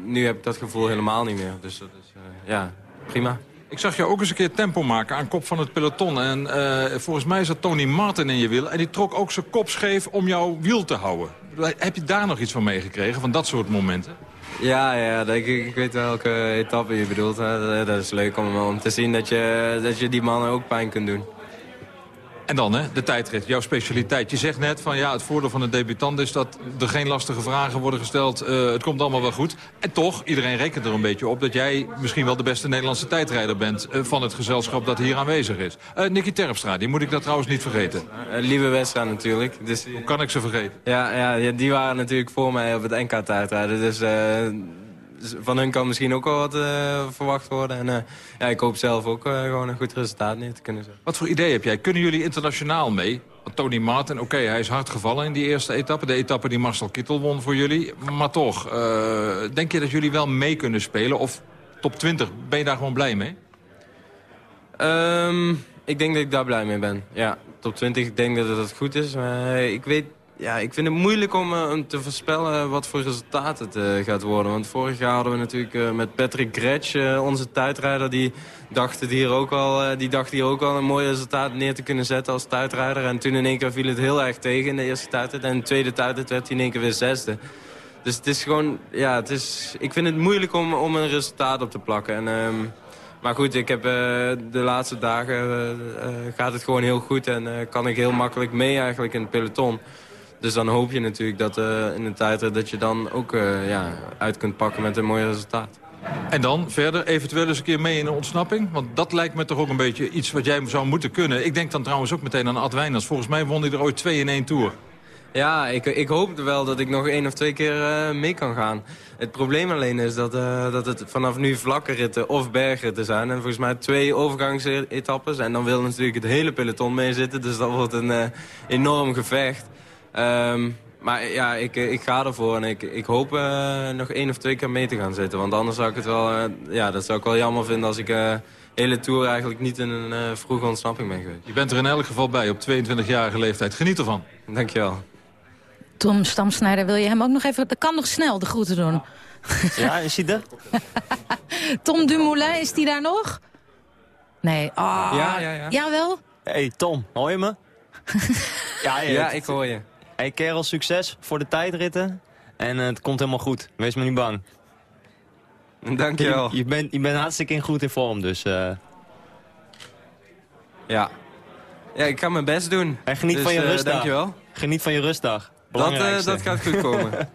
nu heb ik dat gevoel helemaal niet meer. Dus dat is, ja, prima. Ik zag jou ook eens een keer tempo maken aan kop van het peloton. En uh, volgens mij zat Tony Martin in je wiel. En die trok ook zijn kop scheef om jouw wiel te houden. Heb je daar nog iets van meegekregen, van dat soort momenten? Ja, ja denk ik, ik weet welke etappe je bedoelt. Dat is leuk om, om te zien dat je, dat je die mannen ook pijn kunt doen. En dan hè, de tijdrit, jouw specialiteit. Je zegt net van ja, het voordeel van een debutant is dat er geen lastige vragen worden gesteld. Uh, het komt allemaal wel goed. En toch, iedereen rekent er een beetje op dat jij misschien wel de beste Nederlandse tijdrijder bent uh, van het gezelschap dat hier aanwezig is. Uh, Nicky Terpstra, die moet ik dat trouwens niet vergeten. lieve wedstrijd natuurlijk. Dus, Hoe kan ik ze vergeten? Ja, ja, die waren natuurlijk voor mij op het NK tijdrijden. Dus van hun kan misschien ook wel wat eh, verwacht worden. En eh, ja, ik hoop zelf ook eh, gewoon een goed resultaat neer te kunnen zetten. Wat voor idee heb jij? Kunnen jullie internationaal mee? Want Tony Martin, oké, hij is hard gevallen in die eerste etappe. De etappe die Marcel Kittel won voor jullie. Maar toch, eh, denk je dat jullie wel mee kunnen spelen? Of top 20, ben je daar gewoon blij mee? Ehm, ik denk dat ik daar blij mee ben. Ja, top 20, ik denk dat het goed is. Maar ik weet, ja, ik vind het moeilijk om, eh, om te voorspellen wat voor resultaat het eh, gaat worden. Want vorig jaar hadden we natuurlijk eh, met Patrick Gretsch, onze tijdrijder, die dacht, hier ook al, die dacht hier ook al een mooi resultaat neer te kunnen zetten als tijdrijder. En toen in één keer viel het heel erg tegen in de eerste tijdrit. En in de tweede tijdrit werd hij in één keer weer zesde. Dus het is gewoon, ja, het is, ik vind het moeilijk om, om een resultaat op te plakken. En, ehm, maar goed, ik heb, de laatste dagen gaat het gewoon heel goed en kan ik heel makkelijk mee eigenlijk in het peloton. Dus dan hoop je natuurlijk dat eh, in de tijdrit dat je dan ook eh, ja, uit kunt pakken met een mooi resultaat. En dan verder eventueel eens een keer mee in een ontsnapping? Want dat lijkt me toch ook een beetje iets wat jij zou moeten kunnen. Ik denk dan trouwens ook meteen aan Ad Wijnands. Volgens mij won hij er ooit twee in één tour. Ja, ik, ik hoop wel dat ik nog één of twee keer eh, mee kan gaan. Het probleem alleen is dat, eh, dat het vanaf nu vlakke ritten of bergritten zijn. En volgens mij twee overgangsetappes. En dan wil natuurlijk het hele peloton meezitten. Dus dat wordt een eh, enorm gevecht. Ehm, maar ja, ik, ik ga ervoor en ik, ik hoop eh, nog één of twee keer mee te gaan zitten. Want anders zou ik het wel, eh, ja, dat zou ik wel jammer vinden als ik eh, de hele Tour eigenlijk niet in een eh, vroege ontsnapping ben geweest. Je bent er in elk geval bij op 22-jarige leeftijd. Geniet ervan. Dankjewel. Tom Stamsnijder, wil je hem ook nog even... Dat kan nog snel, de groeten doen. Ja, is hij er? Tom Dumoulin, is die daar nog? Nee. Ah, Ja, ja, ja. Jawel? hey, Tom, hoor je me? ja, Ja, ik hoor je. Hey, kerel, succes voor de tijdritten. En eh, het komt helemaal goed. Wees me niet bang. Dankjewel. Je, je, bent, je bent hartstikke in goed in vorm, dus... eh, Ja. Ja, ik ga mijn best doen. En geniet Dus, van je eh, rustdag. Dankjewel. Geniet van je rustdag. Dat, eh, dat gaat goed komen.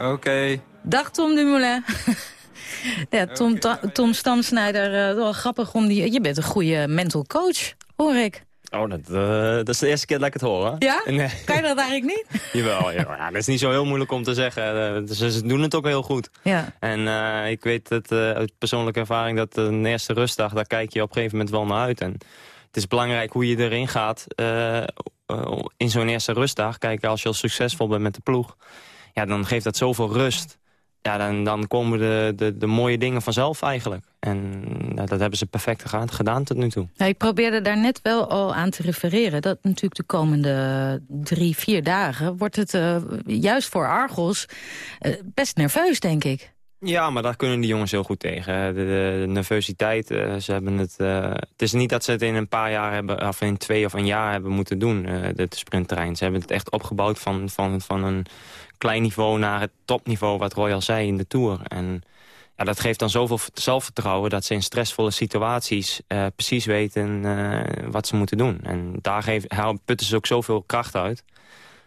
Oké. Dag Tom Dumoulin. ja, Tom, Ta- Tom Stamsnijder, uh, wel grappig om die... Je bent een goede mental coach, hoor ik. Oh, dat, eh, dat is de eerste keer dat ik het hoor, hè? Ja? Nee. Kan je dat eigenlijk niet? Jawel, ja, ja, dat is niet zo heel moeilijk om te zeggen. Eh, Ze, doen het ook heel goed. Ja. En eh, ik weet het, uit persoonlijke ervaring dat een eerste rustdag, daar kijk je op een gegeven moment wel naar uit. En het is belangrijk hoe je erin gaat in zo'n eerste rustdag. Kijk, als je al succesvol bent met de ploeg, ja, dan geeft dat zoveel rust. Ja, dan, dan komen de, de, de mooie dingen vanzelf eigenlijk. En nou, dat hebben ze perfect gedaan, tot nu toe. Nou, ik probeerde daar net wel al aan te refereren... dat natuurlijk de komende drie, vier dagen... wordt het eh, juist voor Argos eh, best nerveus, denk ik. Ja, maar daar kunnen die jongens heel goed tegen. De, de, de nervositeit, eh, ze hebben het... het is niet dat ze het in een paar jaar hebben, of in twee of een jaar hebben moeten doen, de, de sprintterrein. Ze hebben het echt opgebouwd van, van, van een klein niveau naar het topniveau, wat Roy al zei, in de Tour. En ja, dat geeft dan zoveel zelfvertrouwen dat ze in stressvolle situaties eh, precies weten eh, wat ze moeten doen. En daar halen- putten ze ook zoveel kracht uit.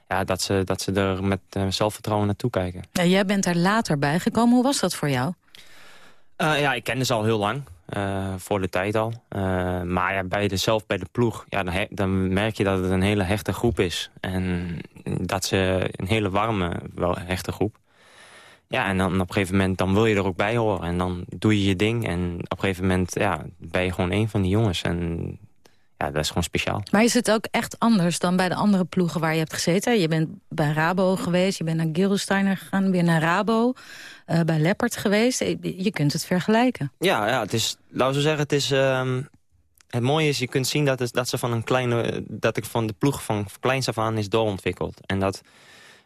Ja, dat, ze, dat ze er met eh, zelfvertrouwen naartoe kijken. Ja, jij bent er later bij gekomen. Hoe was dat voor jou? Ja, ik kende ze al heel lang. voor de tijd al. Maar ja, bij de, zelf bij de ploeg, ja, dan, dan merk je dat het een hele hechte groep is. En dat ze een hele warme, wel hechte groep. Ja, en dan op een gegeven moment dan wil je er ook bij horen. En dan doe je je ding. En op een gegeven moment ja, ben je gewoon een van die jongens. En ja, dat is gewoon speciaal. Maar is het ook echt anders dan bij de andere ploegen waar je hebt gezeten? Je bent bij Rabo geweest, je bent naar Gildensteiner gegaan, weer naar Rabo, eh, bij Leopard geweest. Je kunt het vergelijken. Ja, ja het is, laten we zo zeggen, het is... ehm, het mooie is, je kunt zien dat, dat ze van een kleine... dat ik van de ploeg van kleins af aan is doorontwikkeld. En dat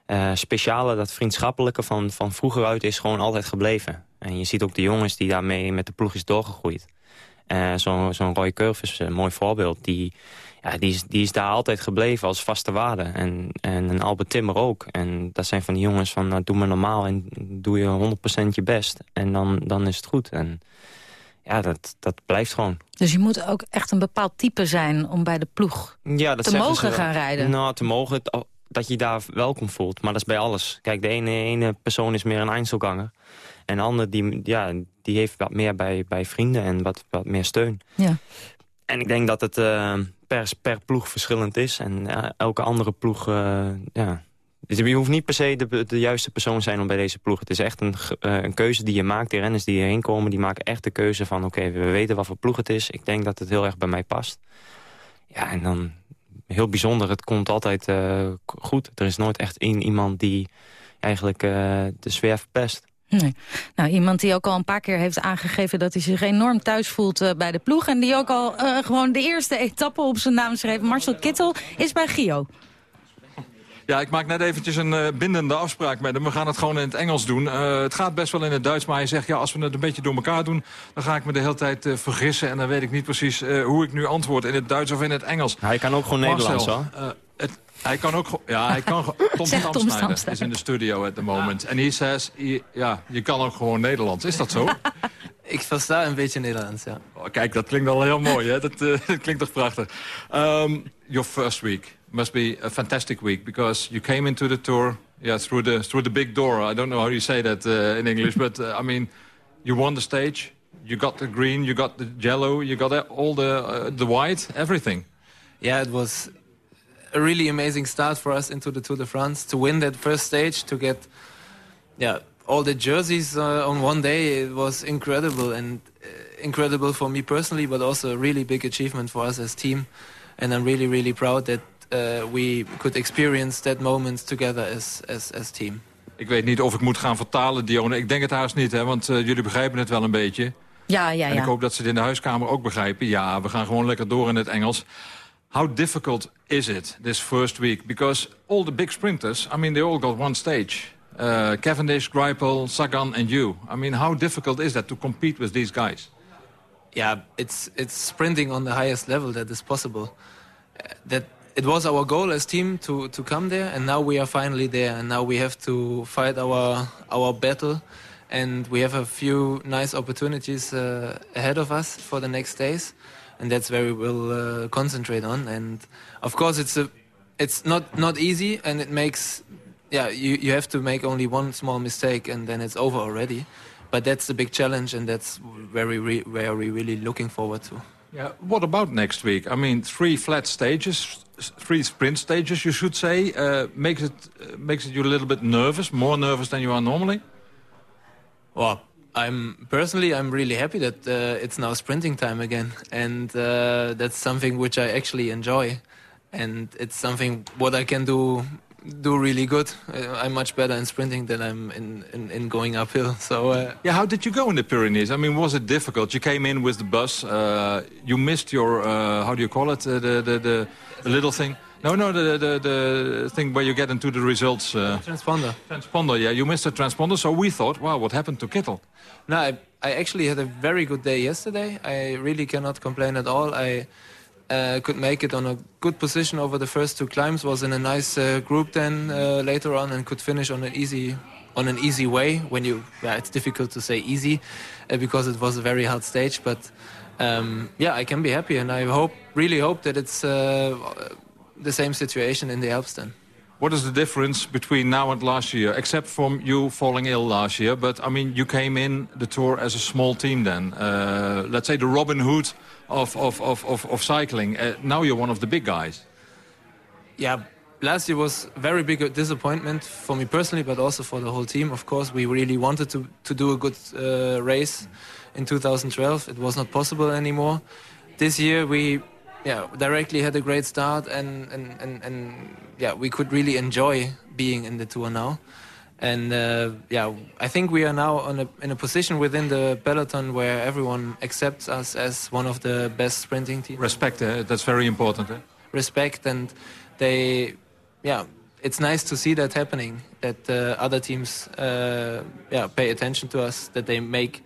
eh, speciale, dat vriendschappelijke van, van vroeger uit is gewoon altijd gebleven. En je ziet ook de jongens die daarmee met de ploeg is doorgegroeid. Eh, Zo'n Roy Curvis, een mooi voorbeeld. Die, ja, die, is, die is daar altijd gebleven als vaste waarde. En, en Albert Timmer ook. En dat zijn van die jongens van, nou, doe maar normaal en doe je 100% je best. En dan, dan is het goed. En ja, dat, dat blijft gewoon. Dus je moet ook echt een bepaald type zijn om bij de ploeg Ja, dat te mogen ze- gaan rijden. Nou, te mogen, dat je daar welkom voelt. Maar dat is bij alles. Kijk, de ene, ene persoon is meer een Einzelganger. En de andere, die, ja, die heeft wat meer bij, bij vrienden en wat, wat meer steun. Ja. En ik denk dat het eh, per, per ploeg verschillend is. En eh, elke andere ploeg, eh, ja, Dus je hoeft niet per se de, de juiste persoon te zijn om bij deze ploeg. Het is echt een, uh, een keuze die je maakt. De renners die hierheen komen, die maken echt de keuze van... oké, we weten wat voor ploeg het is. Ik denk dat het heel erg bij mij past. Ja, en dan heel bijzonder. Het komt altijd uh, goed. Er is nooit echt één iemand die eigenlijk uh, de sfeer verpest. Nee. Nou, iemand die ook al een paar keer heeft aangegeven dat hij zich enorm thuis voelt bij de ploeg. En die ook al gewoon de eerste etappe op zijn naam schreef. Marcel Kittel is bij Gio. Ja, ik maak net eventjes een uh, bindende afspraak met hem. We gaan het gewoon in het Engels doen. Uh, het gaat best wel in het Duits, maar hij zegt... ja, als we het een beetje door elkaar doen... dan ga ik me de hele tijd uh, vergissen. En dan weet ik niet precies hoe ik nu antwoord. In het Duits of in het Engels. Hij kan ook gewoon Marcel, Nederlands, hoor. Het, hij kan ook... Ja, hij kan... Tom Stamsnijder is in de studio at the moment. En hij says... Ja, je kan ook gewoon Nederlands. Is dat zo? Ik versta een beetje Nederlands, ja. Oh, kijk, dat klinkt al heel mooi, hè? Dat, uh, dat klinkt toch prachtig. Um, your first week must be a fantastic week because you came into the tour, yeah, through the through the big door. I don't know how you say that uh, in English, but uh, I mean, you won the stage. You got the green, you got the yellow, you got all the the white, everything. Yeah, it was a really amazing start for us into the Tour de France to win that first stage to get, yeah all the jerseys uh, on one day it was incredible and uh, incredible for me personally but also a really big achievement for us as team and I'm really really proud that uh, we could experience that moment together as, as, as team. Ik weet niet of ik moet gaan vertalen, Dione. Ik denk het haast niet, hè, want uh, jullie begrijpen het wel een beetje. Ja, ja, ja. En ik hoop dat ze het in de huiskamer ook begrijpen. Ja, we gaan gewoon lekker door in het Engels. How difficult is it, this first week? Because all the big sprinters, I mean, they all got one stage. Uh, Cavendish, Greipel, Sagan and you. I mean, how difficult is that to compete with these guys? Yeah, it's it's sprinting on the highest level that is possible. Uh, that it was our goal as team to to come there, and now we are finally there, and now we have to fight our our battle, and we have a few nice opportunities uh, ahead of us for the next days, and that's where we will uh, concentrate on. And of course, it's a it's not not easy, and it makes yeah, you, you have to make only one small mistake and then it's over already. But that's the big challenge and that's where we, re where we really looking forward to. Yeah, what about next week? I mean, three flat stages, three sprint stages, you should say. Uh, makes it uh, makes it you a little bit nervous, more nervous than you are normally. Well, I'm personally I'm really happy that uh, it's now sprinting time again, and uh, that's something which I actually enjoy, and it's something what I can do do really good. I'm much better in sprinting than I'm in, in, in going uphill. So uh, yeah, how did you go in the Pyrenees? I mean, was it difficult? You came in with the bus. Uh, you missed your uh, how do you call it? Uh, the, the, the the little thing. No, no, the the the thing where you get into the results. Uh, transponder. Transponder. Yeah, you missed the transponder. So we thought, wow, what happened to Kittel? No, I, I actually had a very good day yesterday. I really cannot complain at all. I uh, could make it on a good position over the first two climbs. Was in a nice uh, group then uh, later on, and could finish on an easy on an easy way. When you, yeah, it's difficult to say easy uh, because it was a very hard stage. But um, yeah, I can be happy, and I hope, really hope that it's uh, the same situation in the Alps then. What is the difference between now and last year, except from you falling ill last year? But I mean, you came in the tour as a small team then. Uh, let's say the Robin Hood of, of, of, of, of cycling. Uh, now you're one of the big guys. Yeah, last year was very big disappointment for me personally, but also for the whole team. Of course, we really wanted to, to do a good uh, race in 2012. It was not possible anymore. This year we yeah, directly had a great start and, and, and, and yeah, we could really enjoy being in the tour now. And uh, yeah, I think we are now a, in a position within the peloton where everyone accepts us as one of the best sprinting teams. Respect, uh, that's very important. Eh? Respect, and they, yeah, it's nice to see that happening. That uh, other teams, uh, yeah, pay attention to us. That they make,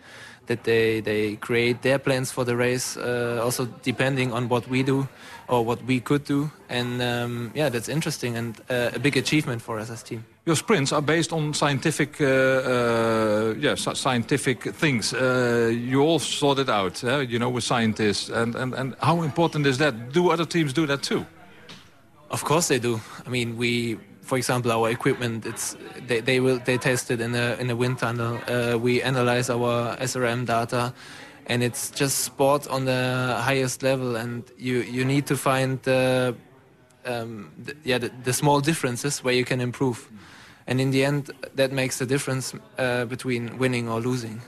that they they create their plans for the race, uh, also depending on what we do or what we could do. And um, yeah, that's interesting and uh, a big achievement for us as a team. Your sprints are based on scientific, uh, uh, yeah, scientific things. Uh, you all sort it out, you know, with scientists. And, and, and how important is that? Do other teams do that too? Of course they do. I mean, we, for example, our equipment, it's they, they will they test it in a in a wind tunnel. Uh, we analyze our SRM data, and it's just sport on the highest level. And you you need to find. Uh, um, th yeah, the, the, small differences where you can improve. And in the end, that makes the difference uh, between winning or losing.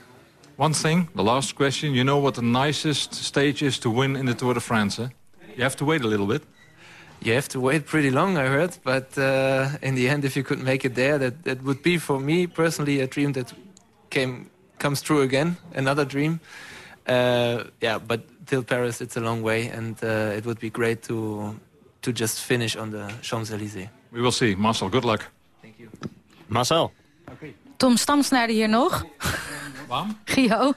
One thing, the last question. You know what the nicest stage is to win in the Tour de France, eh? You have to wait a little bit. You have to wait pretty long, I heard. But uh, in the end, if you could make it there, that, that would be, for me personally, a dream that came comes true again, another dream. Uh, yeah, but till Paris, it's a long way, and uh, it would be great to to just finish on the Champs-Élysées. We will see. Marcel, good luck. Thank you. Marcel. Tom Stamsnijder hier nog. Waarom? Gio.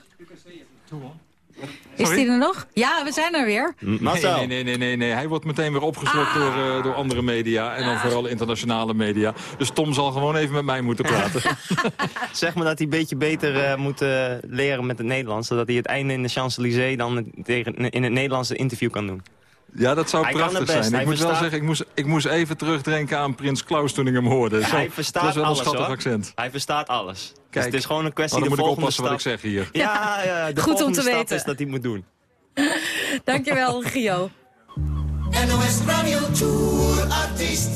Is die er nog? Ja, we zijn er weer. Marcel. Nee, nee, nee, nee, nee. Hij wordt meteen weer opgeslokt door, uh, door andere media. En dan vooral internationale media. Dus Tom zal gewoon even met mij moeten praten. zeg maar dat hij een beetje beter uh, moet uh, leren met het Nederlands. Zodat hij het einde in de Champs-Élysées dan tegen, in het Nederlandse interview kan doen. Ja, dat zou prachtig zijn. Ik moet wel zeggen, ik moest, ik moest even terugdenken aan Prins Klaus toen ik hem hoorde. Ja, hij verstaat dat is wel een alles, schattig hoor. accent. Hij verstaat alles. Kijk, dus het is gewoon een maar kwestie dan de moet ik volgende oppassen stap. wat ik zeg hier. Ja, ja de Goed om te stap weten. is dat hij moet doen. Dankjewel, Gio. NOS Radio Tour Artiest.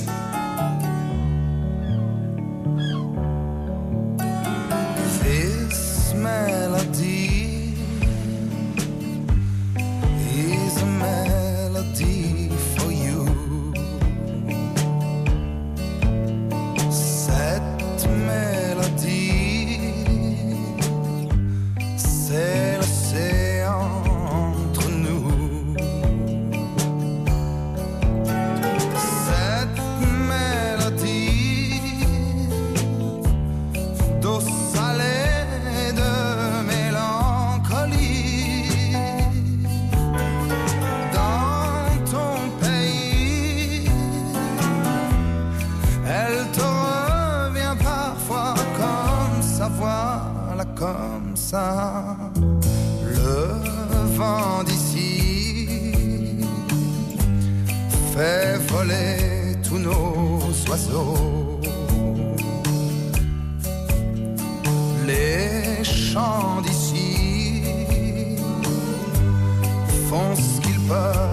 Ça. Le vent d'ici fait voler tous nos oiseaux. Les chants d'ici font ce qu'ils peuvent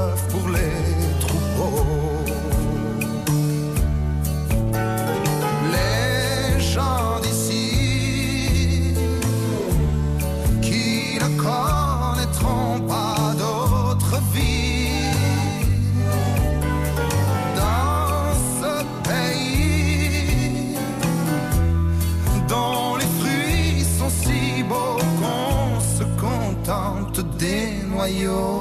des noyaux.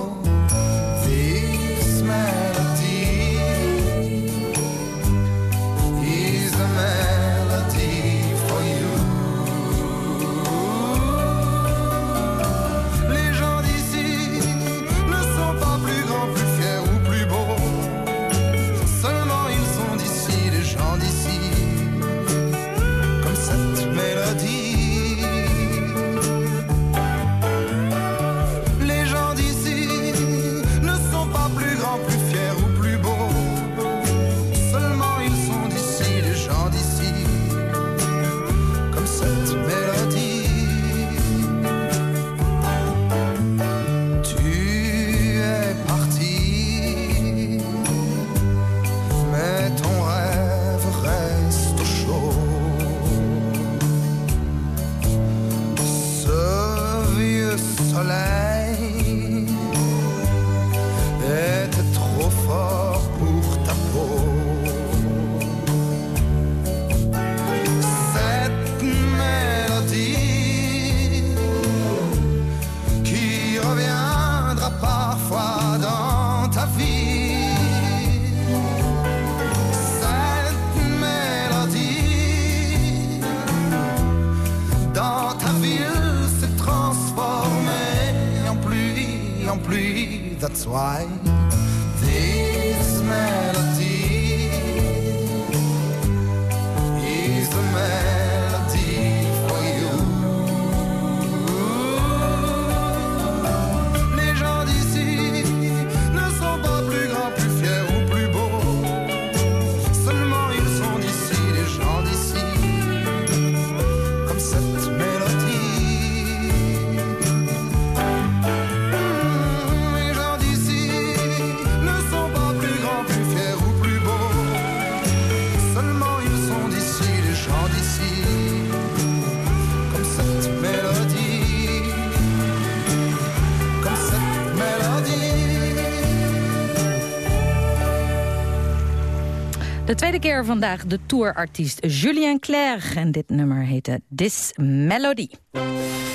De tweede keer vandaag de tourartiest Julien Clerc. En dit nummer heette This Melody.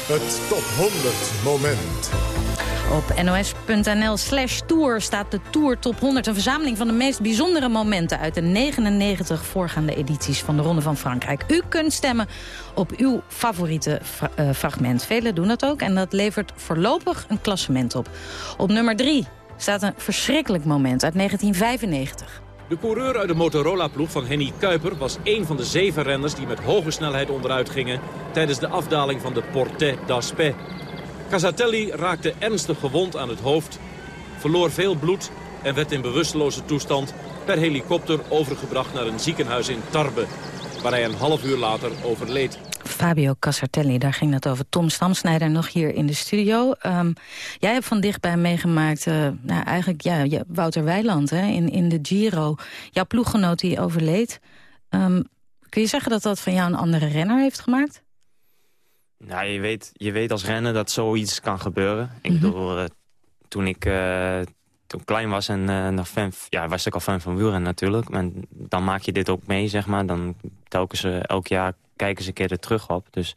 Het top 100 moment. Op nos.nl slash tour staat de Tour Top 100. Een verzameling van de meest bijzondere momenten... uit de 99 voorgaande edities van de Ronde van Frankrijk. U kunt stemmen op uw favoriete fra uh, fragment. Velen doen dat ook en dat levert voorlopig een klassement op. Op nummer 3 staat een verschrikkelijk moment uit 1995. De coureur uit de Motorola-ploeg van Henny Kuiper was één van de zeven renners die met hoge snelheid onderuit gingen tijdens de afdaling van de Portet d'Aspet. Casatelli raakte ernstig gewond aan het hoofd, verloor veel bloed en werd in bewusteloze toestand per helikopter overgebracht naar een ziekenhuis in Tarbe, waar hij een half uur later overleed. Fabio Casartelli, daar ging het over. Tom Stamsnijder nog hier in de studio. Um, jij hebt van dichtbij meegemaakt, uh, nou, eigenlijk ja, Wouter Weiland hè, in, in de Giro. Jouw ploeggenoot die overleed. Um, kun je zeggen dat dat van jou een andere renner heeft gemaakt? Nou, je weet, je weet als renner dat zoiets kan gebeuren. Ik Mhm. bedoel, uh, toen ik uh, toen ik klein was en uh, nog fan, ja, was ik al fan van wielrennen natuurlijk. Maar dan maak je dit ook mee, zeg maar. Dan telkens uh, elk jaar kijken ze een keer er terug op. Dus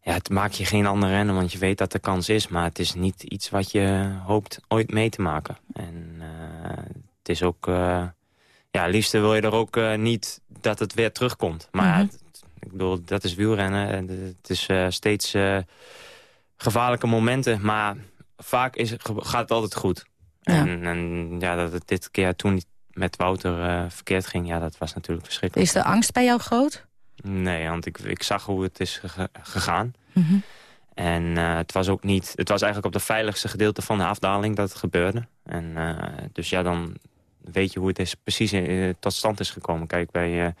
ja, het maakt je geen ander rennen, want je weet dat er kans is. Maar het is niet iets wat je hoopt ooit mee te maken. En uh, het is ook... Ja, liefst wil je er ook niet dat het weer terugkomt. Maar mm -hmm. het, ik bedoel, dat is wielrennen. En het is steeds gevaarlijke momenten. Maar vaak is, gaat het altijd goed. Ja. En, en ja, dat het dit keer toen met Wouter uh, verkeerd ging, ja, dat was natuurlijk verschrikkelijk. Is de angst bij jou groot? Nee, want ik, ik zag hoe het is gegaan. Mm -hmm. En uh, het was ook niet. Het was eigenlijk op de veiligste gedeelte van de afdaling dat het gebeurde. En uh, dus ja, dan weet je hoe het is precies in, tot stand is gekomen. Kijk, bij,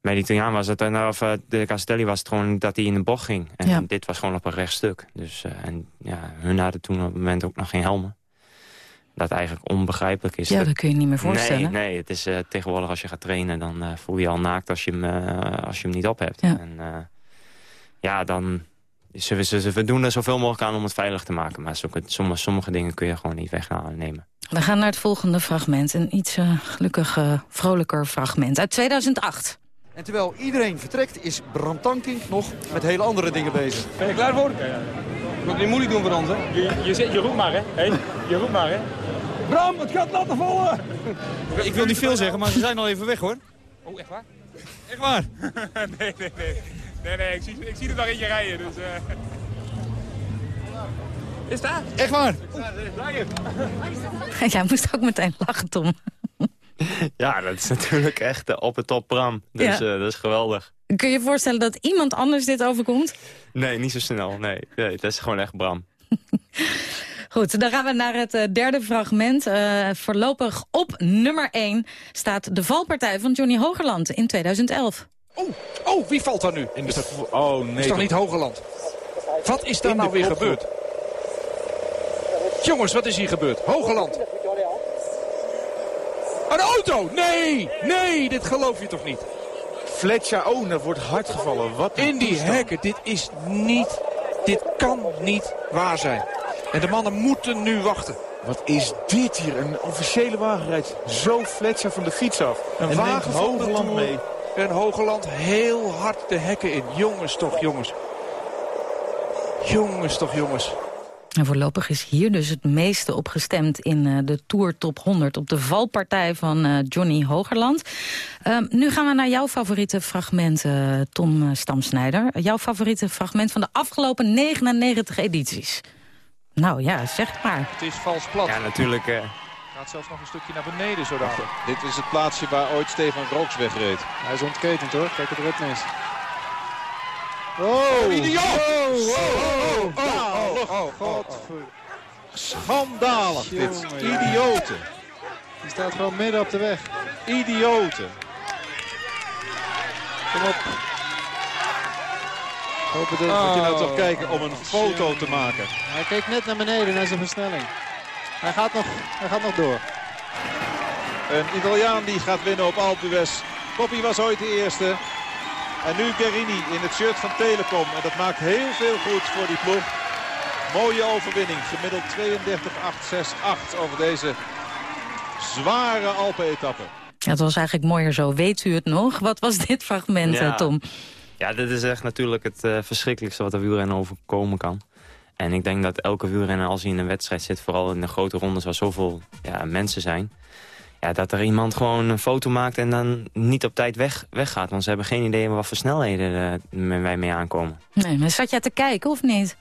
bij die Italiaan was het, of de Castelli was het gewoon dat hij in de bocht ging. En ja. dit was gewoon op een rechtstuk. Dus en ja, hun hadden toen op het moment ook nog geen helmen. Dat eigenlijk onbegrijpelijk is. Ja, dat, dat kun je niet meer voorstellen. Nee, nee het is tegenwoordig als je gaat trainen, dan voel je je al naakt als je hem, als je hem niet op hebt. Ja. En ja, dan ze, ze, ze, we doen er zoveel mogelijk aan om het veilig te maken. Maar sommige, sommige dingen kun je gewoon niet wegnemen. We gaan naar het volgende fragment. Een iets uh, gelukkig uh, vrolijker fragment uit 2008. En terwijl iedereen vertrekt is Bram Tankink nog met hele andere dingen bezig. Ben je klaar voor? Ja, ja. Ik moet het niet moeilijk doen voor ons, hè? Je, je, je roept maar, hè? Hey, je roept maar, hè? Bram, het gaat laten vallen! Ik wil niet veel zeggen, maar ze zijn al even weg, hoor. Oh, echt waar? Echt waar? nee, nee, nee. Nee, nee, ik zie, ik zie er nog eentje rijden, dus... Uh... Is daar? Echt waar? Jij moest ook meteen lachen, Tom. Ja, dat is natuurlijk echt uh, op het top Bram. Dus ja. uh, dat is geweldig. Kun je je voorstellen dat iemand anders dit overkomt? Nee, niet zo snel. Nee, nee dat is gewoon echt Bram. Goed, dan gaan we naar het uh, derde fragment. Uh, voorlopig op nummer 1 staat de valpartij van Johnny Hogerland in 2011. Oh, oh, wie valt daar nu? In de... Oh nee. Is toch niet Hogerland? Wat is daar nou weer gebeurd? Jongens, wat is hier gebeurd? Hogerland. Een auto! Nee! Nee, dit geloof je toch niet? Fletcher, oh, dat wordt hard gevallen. Wat In die hekken, dit is niet... Dit kan niet waar zijn. En de mannen moeten nu wachten. Wat is dit hier? Een officiële wagen rijdt zo Fletcher van de fiets af. Een en wagen van Hogerland mee. En Hogerland heel hard de hekken in. Jongens toch, jongens. Jongens toch, jongens. En voorlopig is hier dus het meeste op gestemd in uh, de Tour Top 100... op de valpartij van uh, Johnny Hogerland. Uh, nu gaan we naar jouw favoriete fragment, uh, Tom Stamsnijder. Jouw favoriete fragment van de afgelopen 99 edities. Nou ja, zeg maar. Het is vals plat. Ja, natuurlijk. Uh... Gaat zelfs nog een stukje naar beneden zo. Dit is het plaatsje waar ooit Stefan Rooks wegreed. Hij is ontketend hoor. Kijk het ritme is. Oh, idioot! Oh, oh, oh, oh, oh, oh, Schandalig dit. Idioten. Die staat gewoon midden op de weg. Idioten. Kom op. Hopen dat oh, moet je nou toch kijken om een foto te maken. Hij keek net naar beneden naar zijn versnelling. Hij gaat nog, hij gaat nog door. Een Italiaan die gaat winnen op Alpe d'Huez. Poppy was ooit de eerste. En nu Guerini in het shirt van Telecom. En dat maakt heel veel goed voor die ploeg. Mooie overwinning. Gemiddeld 32-8-6-8 over deze zware Alpen-etappe. Ja, het was eigenlijk mooier zo. Weet u het nog? Wat was dit fragment, Ja. Tom? Ja, dit is echt natuurlijk het eh, verschrikkelijkste wat er wielrennen overkomen kan. En ik denk dat elke wielrenner, als hij in een wedstrijd zit... vooral in de grote rondes waar zoveel ja, mensen zijn... Ja, dat er iemand gewoon een foto maakt en dan niet op tijd weg, weggaat. Want ze hebben geen idee wat voor snelheden eh, wij mee aankomen. Nee, maar zat jij te kijken of niet?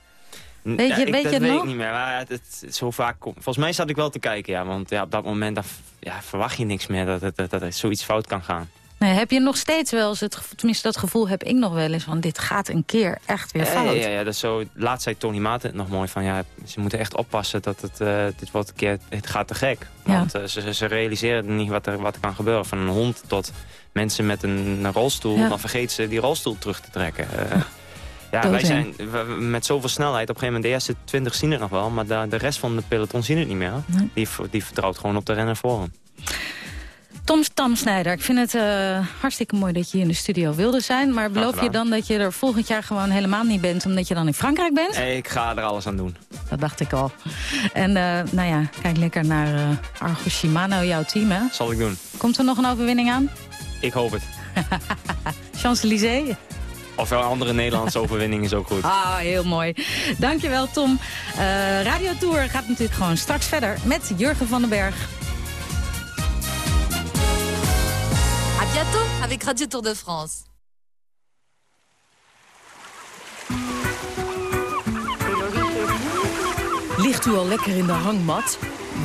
Weet Ja, je, ik- weet dat je weet nog? ik niet meer. Maar het, zo vaak kom- Volgens mij zat ik wel te kijken, ja. Want ja, op dat moment dan, ja, verwacht je niks meer dat, dat er zoiets fout kan gaan. Nee, heb je nog steeds wel eens het gevoel, tenminste dat gevoel heb ik nog wel eens, van dit gaat een keer echt weer Ja, fout. Ja, ja, dat is zo. Laatst zei Tony Maat het nog mooi van ja, ze moeten echt oppassen dat het, eh, dit wordt een keer, het gaat te gek. Want eh, ze, ze realiseren niet wat er, wat er kan gebeuren. Van een hond tot mensen met een, een rolstoel, Ja. dan vergeet ze die rolstoel terug te trekken. Eh, ja, wij zijn we- met zoveel snelheid, op een gegeven moment de eerste 20 zien het nog wel, maar de, de rest van de peloton zien het niet meer. Die, die vertrouwt gewoon op de renner voor hem. Tom Stamsnijder, ik vind het eh, hartstikke mooi dat je hier in de studio wilde zijn. Maar beloof je dan dat je er volgend jaar gewoon helemaal niet bent... omdat je dan in Frankrijk bent? Ik ga er alles aan doen. Dat dacht ik al. En eh, nou ja, kijk lekker naar eh Argo Shimano, jouw team, hè? Zal ik doen. Komt er nog een overwinning aan? Ik hoop het. Champs-Élysées? Of een andere Nederlandse overwinning is ook goed. Ah, heel mooi. Dankjewel, Tom. Eh Radio Tour gaat natuurlijk gewoon straks verder met Jurgen van den Berg. À bientôt avec Radio Tour de France. Ligt u al lekker in de hangmat?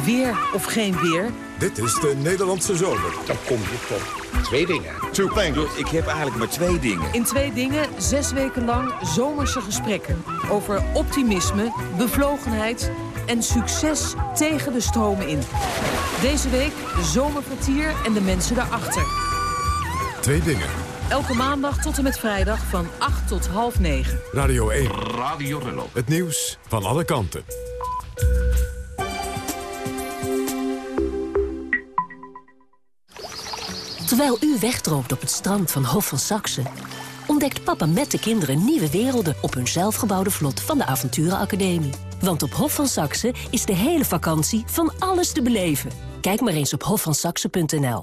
Weer of geen weer? Dit is de Nederlandse zomer. Dan kom je tot twee dingen. Two things. Ik heb eigenlijk maar twee dingen. In twee dingen zes weken lang zomerse gesprekken. Over optimisme, bevlogenheid en succes tegen de stromen in. Deze week de zomerkwartier en de mensen daarachter. Twee dingen. Elke maandag tot en met vrijdag van 8 tot half 9. Radio 1. Radio Rello. Het nieuws van alle kanten. Terwijl u wegdroomt op het strand van Hof van Saxe... ontdekt papa met de kinderen nieuwe werelden... op hun zelfgebouwde vlot van de Avonturenacademie. Want op Hof van Saxe is de hele vakantie van alles te beleven. Kijk maar eens op hofvansaxe.nl.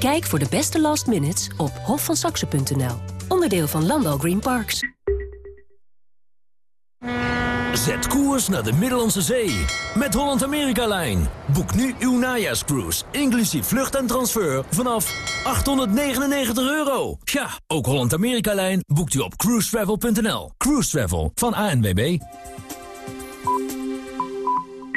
Kijk voor de beste last minutes op hofvansaxe.nl. Onderdeel van Landal Green Parks. Zet koers naar de Middellandse Zee met Holland-Amerika-lijn. Boek nu uw najaarscruise, inclusief vlucht en transfer, vanaf 899 euro. Ja, ook Holland-Amerika-lijn boekt u op cruisetravel.nl. Cruise Travel van ANWB.